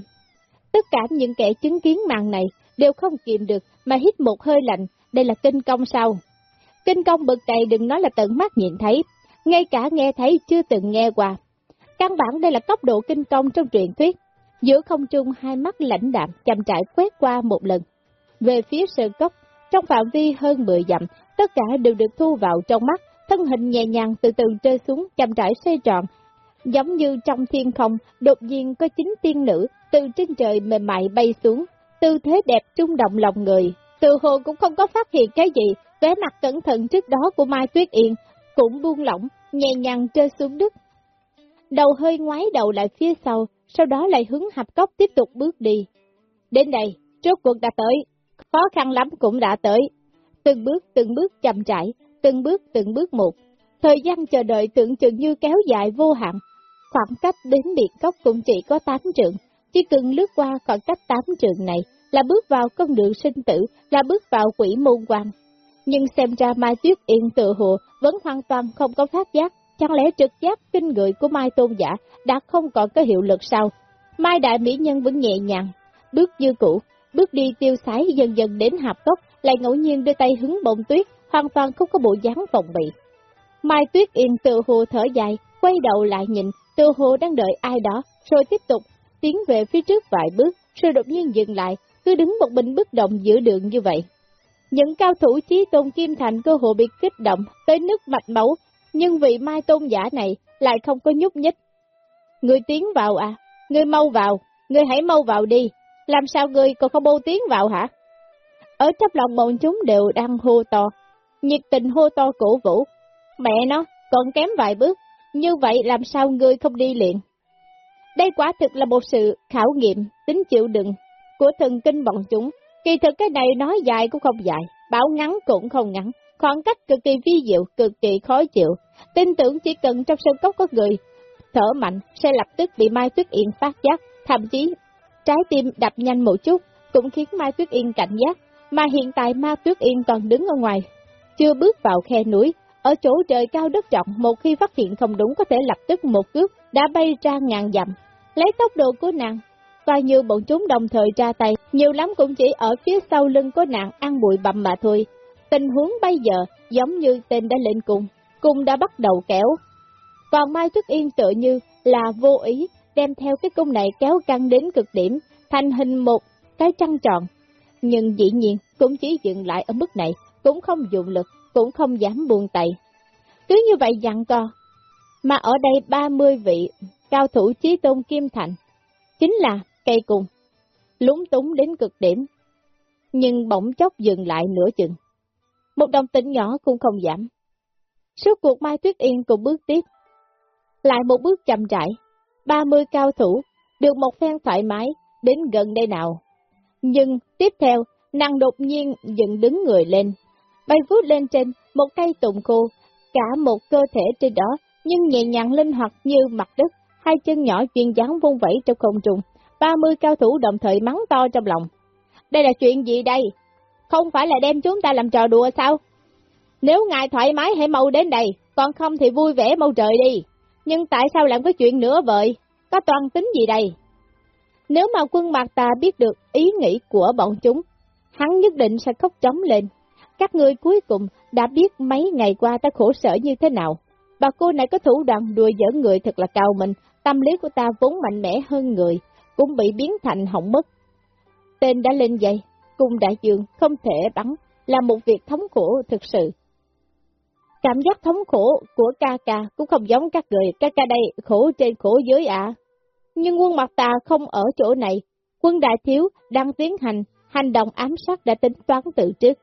Tất cả những kẻ chứng kiến màn này đều không kìm được mà hít một hơi lạnh, đây là kinh công sao? Kinh công bực này đừng nói là tận mắt nhìn thấy, ngay cả nghe thấy chưa từng nghe qua. Căn bản đây là tốc độ kinh công trong truyền thuyết. Giữa không trung hai mắt lãnh đạm chậm trải quét qua một lần. Về phía sơn cốc, trong phạm vi hơn 10 dặm, tất cả đều được thu vào trong mắt, thân hình nhẹ nhàng từ từ rơi xuống chậm trải xoay tròn, giống như trong thiên không, đột nhiên có chính tiên nữ từ trên trời mềm mại bay xuống, tư thế đẹp trung động lòng người. Từ hồ cũng không có phát hiện cái gì, vẻ mặt cẩn thận trước đó của Mai Tuyết Yên cũng buông lỏng, nhẹ nhàng rơi xuống đất. Đầu hơi ngoái đầu lại phía sau, sau đó lại hướng hạp cốc tiếp tục bước đi. Đến đây, rốt cuộc đã tới, khó khăn lắm cũng đã tới. Từng bước, từng bước chậm chảy, từng bước, từng bước một. Thời gian chờ đợi tưởng chừng như kéo dài vô hạn. Khoảng cách đến biệt cốc cũng chỉ có 8 trượng, chỉ cần lướt qua khoảng cách tám trường này là bước vào con đường sinh tử, là bước vào quỷ môn quan. Nhưng xem ra Mai Tuyết Yên tự hồ vẫn hoàn toàn không có phát giác, chẳng lẽ trực giác kinh người của Mai Tôn Giả đã không còn có hiệu lực sao? Mai Đại Mỹ Nhân vẫn nhẹ nhàng, bước như cũ, bước đi tiêu sái dần dần đến hạp cốc, lại ngẫu nhiên đưa tay hứng bông tuyết, hoàn toàn không có bộ dáng phòng bị. Mai Tuyết Yên tự hồ thở dài, quay đầu lại nhìn, tự hồ đang đợi ai đó, rồi tiếp tục tiến về phía trước vài bước, rồi đột nhiên dừng lại, cứ đứng một mình bất động giữa đường như vậy. Những cao thủ chí tôn kim thành cơ hội bị kích động tới nước mạch máu, nhưng vị mai tôn giả này lại không có nhúc nhích. Người tiến vào à? Người mau vào, người hãy mau vào đi. Làm sao người còn không bô tiến vào hả? Ở trong lòng bọn chúng đều đang hô to, nhiệt tình hô to cổ vũ. Mẹ nó, còn kém vài bước, như vậy làm sao ngươi không đi liền? Đây quả thực là một sự khảo nghiệm, tính chịu đựng của thần kinh bọn chúng. Kỳ thực cái này nói dài cũng không dài, bảo ngắn cũng không ngắn, khoảng cách cực kỳ vi diệu, cực kỳ khó chịu. Tin tưởng chỉ cần trong sân cốc có người thở mạnh sẽ lập tức bị Mai Tuyết Yên phát giác, thậm chí trái tim đập nhanh một chút cũng khiến Mai Tuyết Yên cảnh giác, mà hiện tại Mai Tuyết Yên còn đứng ở ngoài, chưa bước vào khe núi, ở chỗ trời cao đất rộng một khi phát hiện không đúng có thể lập tức một cước đã bay ra ngàn dặm, lấy tốc độ của nàng và như bọn chúng đồng thời ra tay, nhiều lắm cũng chỉ ở phía sau lưng của nàng ăn bụi bặm mà thôi. Tình huống bây giờ giống như tên đã lên cung, cung đã bắt đầu kéo. Còn Mai Trúc Yên tự như là vô ý đem theo cái cung này kéo căng đến cực điểm, thành hình một cái trăng tròn. Nhưng dĩ nhiên cũng chỉ dừng lại ở mức này, cũng không dụng lực, cũng không dám buông tay. Cứ như vậy dặn co, mà ở đây 30 vị cao thủ chí tôn kim thành, chính là cây cùng, lúng túng đến cực điểm, nhưng bỗng chốc dừng lại nửa chừng. Một đồng tĩnh nhỏ cũng không giảm. Suốt cuộc Mai Tuyết Yên cùng bước tiếp, lại một bước chậm rãi, 30 cao thủ, được một phen thoải mái, đến gần đây nào. Nhưng tiếp theo, nàng đột nhiên dựng đứng người lên, bay vút lên trên một cây tùng khô, cả một cơ thể trên đó, nhưng nhẹ nhàng linh hoạt như mặt đất, hai chân nhỏ chuyên dáng vung vẩy trong không trung, 30 cao thủ đồng thời mắng to trong lòng. Đây là chuyện gì đây? Không phải là đem chúng ta làm trò đùa sao? Nếu ngài thoải mái hãy mau đến đây, còn không thì vui vẻ mau trời đi. Nhưng tại sao làm cái chuyện nữa vậy? Có toàn tính gì đây? Nếu mà quân mặt ta biết được ý nghĩ của bọn chúng, hắn nhất định sẽ khóc trống lên. Các ngươi cuối cùng đã biết mấy ngày qua ta khổ sở như thế nào. Bà cô này có thủ đoạn đùa giỡn người thật là cao mình, tâm lý của ta vốn mạnh mẽ hơn người, cũng bị biến thành hỏng mất. Tên đã lên dây, cùng đại dương không thể bắn, là một việc thống khổ thực sự. Cảm giác thống khổ của ca ca cũng không giống các người, ca ca đây khổ trên khổ dưới ạ. Nhưng quân mặt ta không ở chỗ này, quân đại thiếu đang tiến hành hành động ám sát đã tính toán từ trước.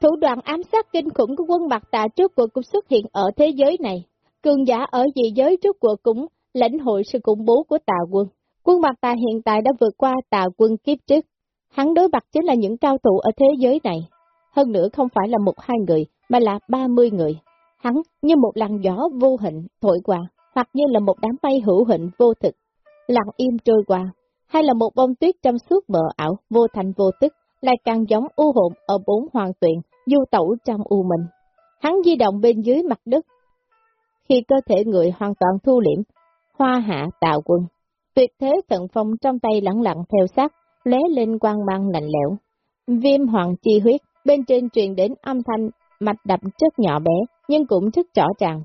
Thủ đoạn ám sát kinh khủng của quân mặt tà trước cuộc cũng xuất hiện ở thế giới này. Cường giả ở dị giới trước cuộc cũng lãnh hội sự khủng bố của tà quân. Quân mặt tà hiện tại đã vượt qua tà quân kiếp trước. Hắn đối mặt chính là những cao thủ ở thế giới này. Hơn nữa không phải là một hai người, mà là ba mươi người. Hắn như một làn gió vô hình thổi qua, hoặc như là một đám mây hữu hình vô thực, lặng im trôi qua, hay là một bông tuyết trong suốt mờ ảo, vô thành vô tức, lại càng giống u hồn ở bốn hoàng tuyển, du tẩu trong u mình. Hắn di động bên dưới mặt đất. Khi cơ thể người hoàn toàn thu liễm, hoa hạ tạo quân, tuyệt thế tận phong trong tay lặng lặng theo sát, lé lên quang mang lạnh lẽo. Viêm hoàng chi huyết, bên trên truyền đến âm thanh mạch đập rất nhỏ bé, nhưng cũng rất rõ ràng.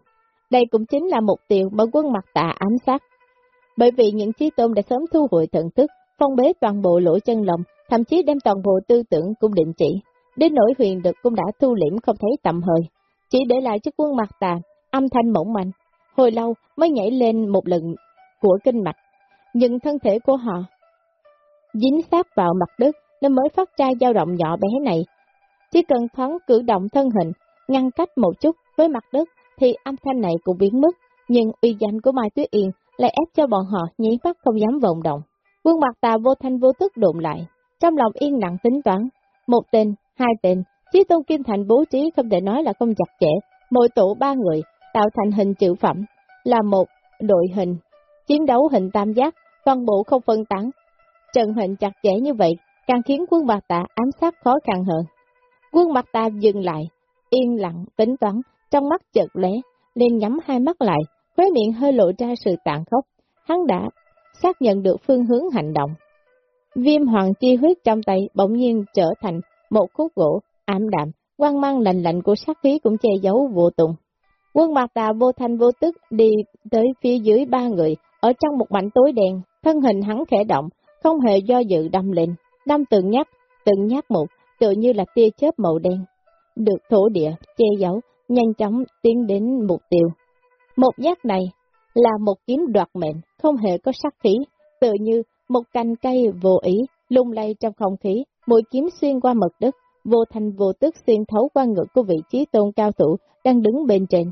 Đây cũng chính là mục tiêu mà quân mặt tà ám sát. Bởi vì những chí tôn đã sớm thu hồi thần thức, phong bế toàn bộ lỗ chân lòng, thậm chí đem toàn bộ tư tưởng cũng định chỉ. Đến nỗi huyền được cũng đã thu liễm không thấy tầm hơi, chỉ để lại chiếc quân mặt tà, âm thanh mỏng manh, hồi lâu mới nhảy lên một lần của kinh mạch, nhưng thân thể của họ dính sát vào mặt đất nên mới phát ra dao động nhỏ bé này. Chỉ cần thoáng cử động thân hình, ngăn cách một chút với mặt đất thì âm thanh này cũng biến mất, nhưng uy danh của Mai Tuyết Yên lại ép cho bọn họ nhảy mắt không dám vọng động. Quân mặt tà vô thanh vô tức đụng lại, trong lòng yên lặng tính toán, một tên, hai tên, Chí Tôn Kim Thành bố trí không thể nói là không chặt chẽ, mỗi tổ ba người, tạo thành hình chữ phẩm, là một đội hình, chiến đấu hình tam giác, toàn bộ không phân tán. Trận hình chặt chẽ như vậy, càng khiến quân bạc tạ ám sát khó khăn hơn. Quân bạc tạ dừng lại, yên lặng, tính toán, trong mắt chợt lé, liền nhắm hai mắt lại, khóe miệng hơi lộ ra sự tàn khốc. Hắn đã xác nhận được phương hướng hành động. Viêm hoàng chi huyết trong tay bỗng nhiên trở thành một khúc gỗ, ảm đạm, quang mang lạnh lạnh của sát khí cũng che giấu vô tùng. Quân mặt tà vô thanh vô tức đi tới phía dưới ba người, ở trong một mảnh tối đen, thân hình hắn khẽ động, không hề do dự đâm lên, đâm từng nhát, từng nhát một, tự như là tia chớp màu đen. Được thổ địa, che giấu, nhanh chóng tiến đến mục tiêu. Một nhát này là một kiếm đoạt mệnh, không hề có sát khí, tự như một cành cây vô ý, lung lay trong không khí, mũi kiếm xuyên qua mật đất, vô thành vô tức xuyên thấu qua ngực của vị trí tôn cao thủ đang đứng bên trên.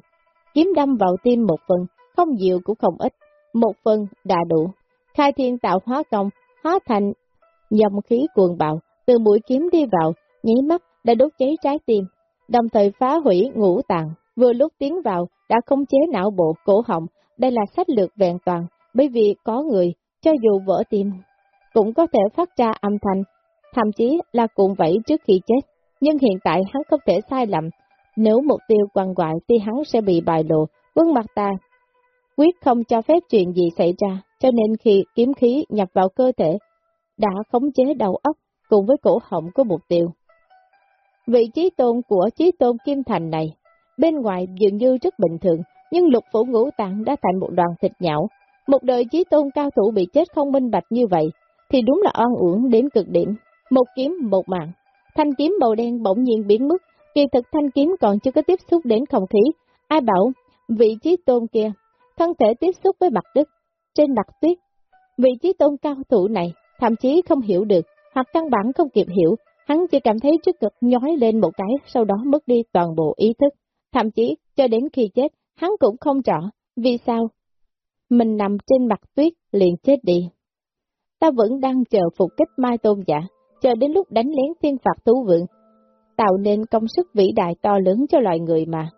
Kiếm đâm vào tim một phần, không nhiều cũng không ít, một phần đã đủ. Khai thiên tạo hóa công, hóa thành dòng khí cuồng bạo, từ mũi kiếm đi vào, nhí mắt đã đốt cháy trái tim, đồng thời phá hủy ngũ tạng. Vừa lúc tiến vào, đã không chế não bộ, cổ họng, đây là sách lược vẹn toàn, bởi vì có người, cho dù vỡ tim, cũng có thể phát ra âm thanh, thậm chí là cuộn vẫy trước khi chết. Nhưng hiện tại hắn không thể sai lầm, nếu mục tiêu quan ngoại thì hắn sẽ bị bại lộ, quân mặt ta quyết không cho phép chuyện gì xảy ra, cho nên khi kiếm khí nhập vào cơ thể, đã khống chế đầu óc cùng với cổ họng của mục tiêu. Vị trí tôn của trí tôn Kim Thành này, bên ngoài dường như rất bình thường, nhưng lục phủ ngũ tạng đã thành một đoàn thịt nhão. Một đời trí tôn cao thủ bị chết không minh bạch như vậy, thì đúng là oan uổng đến cực điểm. Một kiếm, một mạng. Thanh kiếm màu đen bỗng nhiên biến mất, kỳ thực thanh kiếm còn chưa có tiếp xúc đến không khí. Ai bảo, vị trí tôn kia, thân thể tiếp xúc với mặt đất, trên mặt tuyết. Vị trí tôn cao thủ này, thậm chí không hiểu được, hoặc căn bản không kịp hiểu, hắn chỉ cảm thấy trước cực nhói lên một cái, sau đó mất đi toàn bộ ý thức. Thậm chí, cho đến khi chết, hắn cũng không rõ, vì sao? Mình nằm trên mặt tuyết, liền chết đi. Ta vẫn đang chờ phục kích Mai Tôn giả, chờ đến lúc đánh lén thiên phạt thú vượng, tạo nên công sức vĩ đại to lớn cho loài người mà.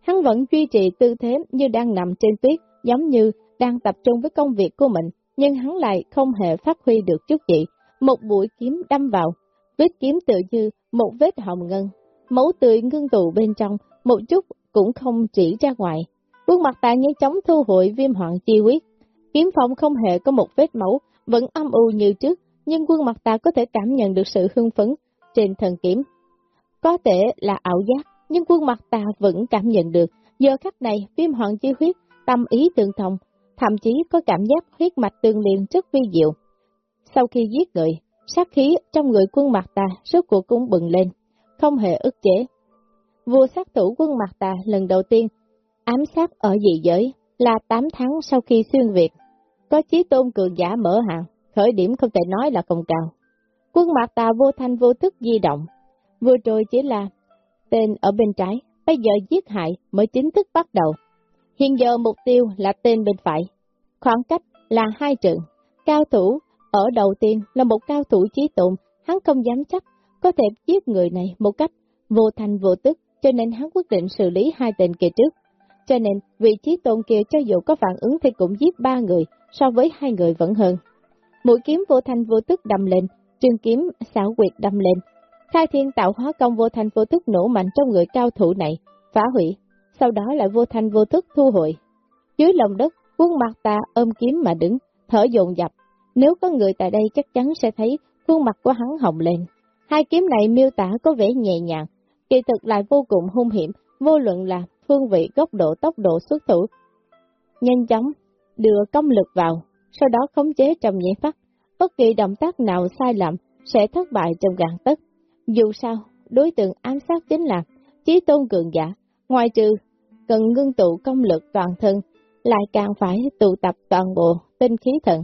Hắn vẫn duy trì tư thế như đang nằm trên tuyết, giống như đang tập trung với công việc của mình, nhưng hắn lại không hề phát huy được chút gì. Một mũi kiếm đâm vào, vết kiếm tự như một vết hồng ngân, máu tươi ngưng tụ bên trong, một chút cũng không chỉ ra ngoài. Quân mặt ta nhanh chóng thu hồi viêm hoạn chi huyết. Kiếm phong không hề có một vết máu, vẫn âm u như trước, nhưng quân mặt ta có thể cảm nhận được sự hưng phấn trên thần kiếm. Có thể là ảo giác, nhưng quân mặt ta vẫn cảm nhận được, giờ khắc này viêm hoàng chi huyết, tâm ý tương thông, thậm chí có cảm giác huyết mạch tương liên rất vi diệu. Sau khi giết người, sát khí trong người quân mặt ta rốt cuộc cũng bừng lên, không hề ức chế. Vua sát thủ quân mặt ta lần đầu tiên ám sát ở dị giới là 8 tháng sau khi xuyên Việt. Có chí tôn cường giả mở hàng, khởi điểm không thể nói là không cao. Quân mặt ta vô thanh vô thức di động, vừa rồi chỉ là tên ở bên trái, bây giờ giết hại mới chính thức bắt đầu. Hiện giờ mục tiêu là tên bên phải, khoảng cách là hai trường, cao thủ ở đầu tiên là một cao thủ trí tụng, hắn không dám chắc có thể giết người này một cách vô thành vô tức, cho nên hắn quyết định xử lý hai tên kia trước. Cho nên, vị trí tôn kia cho dù có phản ứng thì cũng giết ba người, so với hai người vẫn hơn. Mũi kiếm vô thanh vô tức đâm lên, trường kiếm xảo quyệt đâm lên. Khai thiên tạo hóa công vô thanh vô tức nổ mạnh trong người cao thủ này, phá hủy, sau đó lại vô thanh vô tức thu hồi. Dưới lòng đất, khuôn mặt ta ôm kiếm mà đứng, thở dồn dập. Nếu có người tại đây chắc chắn sẽ thấy khuôn mặt của hắn hồng lên. Hai kiếm này miêu tả có vẻ nhẹ nhàng, kỳ thực lại vô cùng hung hiểm, vô luận là phương vị, góc độ, tốc độ xuất thủ. Nhanh chóng, đưa công lực vào, sau đó khống chế trong nhảy phát. Bất kỳ động tác nào sai lầm sẽ thất bại trong gạn tất. Dù sao, đối tượng ám sát chính là trí tôn cường giả, ngoài trừ cần ngưng tụ công lực toàn thân, lại càng phải tụ tập toàn bộ tinh khí thần.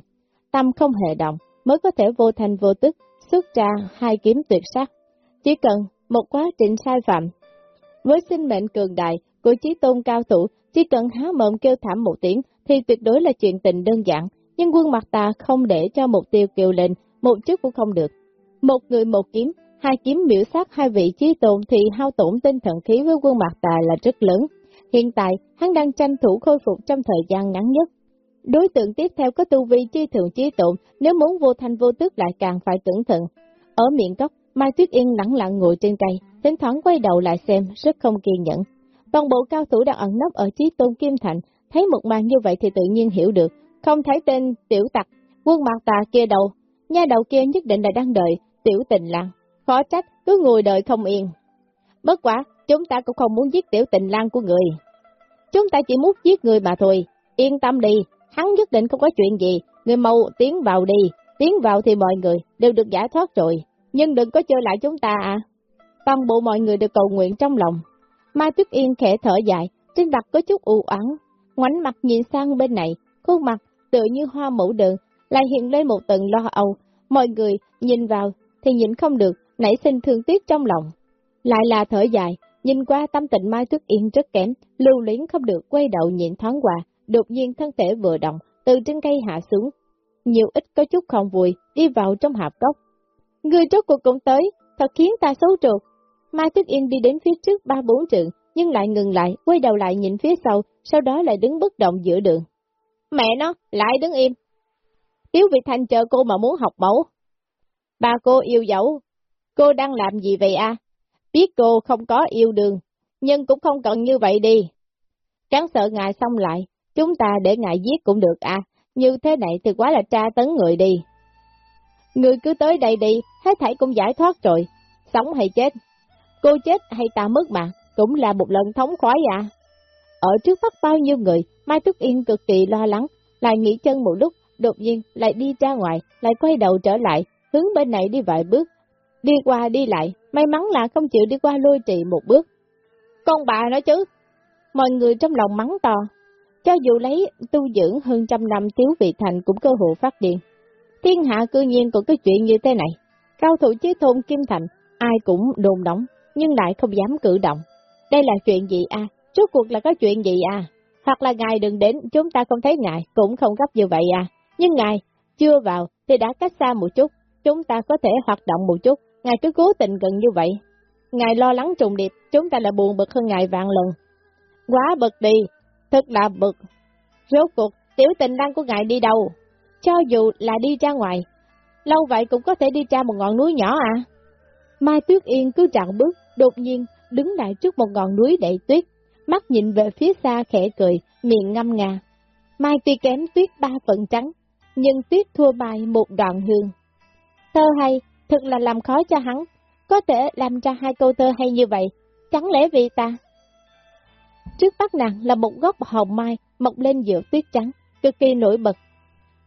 Tâm không hề động, mới có thể vô thành vô tức xuất ra hai kiếm tuyệt sắc. Chỉ cần một quá trình sai phạm. Với sinh mệnh cường đại của trí tôn cao thủ, chỉ cần há mộm kêu thảm một tiếng thì tuyệt đối là chuyện tình đơn giản, nhưng quân mặt ta không để cho mục tiêu kiều lên, một chút cũng không được. Một người một kiếm, hai kiếm miễu sát hai vị trí tôn thì hao tổn tinh thần khí với quân mặt ta là rất lớn. Hiện tại, hắn đang tranh thủ khôi phục trong thời gian ngắn nhất. Đối tượng tiếp theo có tu vi chi thường chi tụng, nếu muốn vô thanh vô tức lại càng phải cẩn thận. Ở miệng cốc, Mai Tuyết Yên lặng lặng ngồi trên cây, thỉnh thoảng quay đầu lại xem, rất không kiên nhẫn. Toàn bộ cao thủ đang ẩn nấp ở trí tôn Kim Thành, thấy một màn như vậy thì tự nhiên hiểu được, không thấy tên tiểu tặc, quân mặt tà kia đâu, nha đầu kia nhất định là đang đợi, tiểu tình lang, khó trách, cứ ngồi đợi không yên. Bất quả, chúng ta cũng không muốn giết tiểu tình lang của người. Chúng ta chỉ muốn giết người mà thôi, yên tâm đi, hắn nhất định không có chuyện gì, người mau tiến vào đi, tiến vào thì mọi người đều được giải thoát rồi, nhưng đừng có chơi lại chúng ta à. Toàn bộ mọi người đều cầu nguyện trong lòng. Mai Tuyết Yên khẽ thở dài, trên mặt có chút u oán, ngoảnh mặt nhìn sang bên này, khuôn mặt tựa như hoa mẫu đường, lại hiện lên một tầng lo âu. Mọi người nhìn vào thì nhìn không được, nảy sinh thương tiếc trong lòng. Lại là thở dài, nhìn qua tâm tình Mai Tuyết Yên rất kém, lưu luyến không được quay đầu nhìn thoáng qua, đột nhiên thân thể vừa động, từ trên cây hạ xuống. Nhiều ít có chút không vui, đi vào trong hạp cốc. Người trước cuộc cũng tới, thật khiến ta xấu trột. Mai Tuyết Yên đi đến phía trước ba bốn trượng, nhưng lại ngừng lại, quay đầu lại nhìn phía sau, sau đó lại đứng bất động giữa đường. Mẹ nó, lại đứng im. Tiếu Việt Thanh chờ cô mà muốn học mẫu. Bà cô yêu dẫu, cô đang làm gì vậy à? Biết cô không có yêu đương, nhưng cũng không cần như vậy đi. Cắn sợ ngài xong lại, chúng ta để ngài giết cũng được à, như thế này thì quá là tra tấn người đi. Người cứ tới đây đi, hết thảy cũng giải thoát rồi, sống hay chết. Cô chết hay ta mất mà, cũng là một lần thống khoái à. Ở trước mắt bao nhiêu người, Mai Túc Yên cực kỳ lo lắng, lại nghỉ chân một lúc, đột nhiên lại đi ra ngoài, lại quay đầu trở lại, hướng bên này đi vài bước. Đi qua đi lại, may mắn là không chịu đi qua lôi trì một bước. Con bà nói chứ, mọi người trong lòng mắng to, cho dù lấy tu dưỡng hơn trăm năm thiếu vị thành cũng cơ hội phát điện. Thiên hạ cư nhiên còn có chuyện như thế này. Cao thủ chế thôn Kim Thành, ai cũng đồn đóng, nhưng lại không dám cử động. Đây là chuyện gì à? Rốt cuộc là có chuyện gì à? Hoặc là ngài đừng đến, chúng ta không thấy ngài, cũng không gấp như vậy à. Nhưng ngài, chưa vào, thì đã cách xa một chút, chúng ta có thể hoạt động một chút, ngài cứ cố tình gần như vậy. Ngài lo lắng trùng điệp, chúng ta là buồn bực hơn ngài vạn lần. Quá bực đi, thật là bực. Rốt cuộc, tiểu tình đang của ngài đi đâu? Cho dù là đi ra ngoài, lâu vậy cũng có thể đi ra một ngọn núi nhỏ à? Mai Tuyết Yên cứ chặn bước, đột nhiên đứng lại trước một ngọn núi đầy tuyết mắt nhìn về phía xa khẽ cười, miệng ngâm ngà. Mai tuy kém tuyết ba phần trắng, nhưng tuyết thua bài một đoạn hương. Thơ hay, thật là làm khó cho hắn, có thể làm ra hai câu thơ hay như vậy, chẳng lẽ vì ta? Trước mắt nàng là một gốc hồng mai mọc lên giữa tuyết trắng, cực kỳ nổi bật.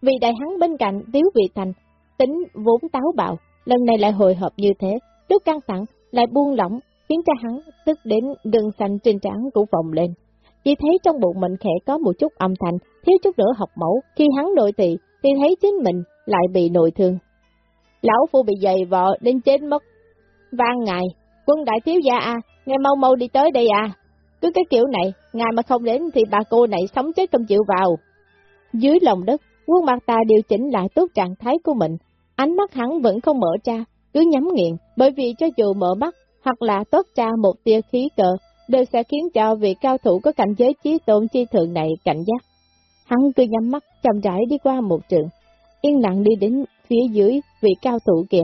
Vì đại hắn bên cạnh Tiếu Vị Thành, tính vốn táo bạo, lần này lại hồi hộp như thế, lúc căng thẳng lại buông lỏng, khiến cho hắn tức đến gân xanh trên trán cũng phồng lên. Chỉ thấy trong bụng mình khẽ có một chút âm thanh, thiếu chút nữa học mẫu, khi hắn nội thị thì thấy chính mình lại bị nội thương. Lão phu bị dày vò đến chết mất. Vang ngài, quân đại thiếu gia à, ngài mau mau đi tới đây à. Cứ cái kiểu này, ngài mà không đến thì bà cô này sống chết không chịu vào. Dưới lòng đất, quân mặt ta điều chỉnh lại tốt trạng thái của mình. Ánh mắt hắn vẫn không mở ra, cứ nhắm nghiền, bởi vì cho dù mở mắt hoặc là tốt ra một tia khí cờ, đều sẽ khiến cho vị cao thủ có cảnh giới trí tôn chi thượng này cảnh giác. Hắn cứ nhắm mắt chậm rãi đi qua một trường, yên lặng đi đến phía dưới vị cao thủ kìa.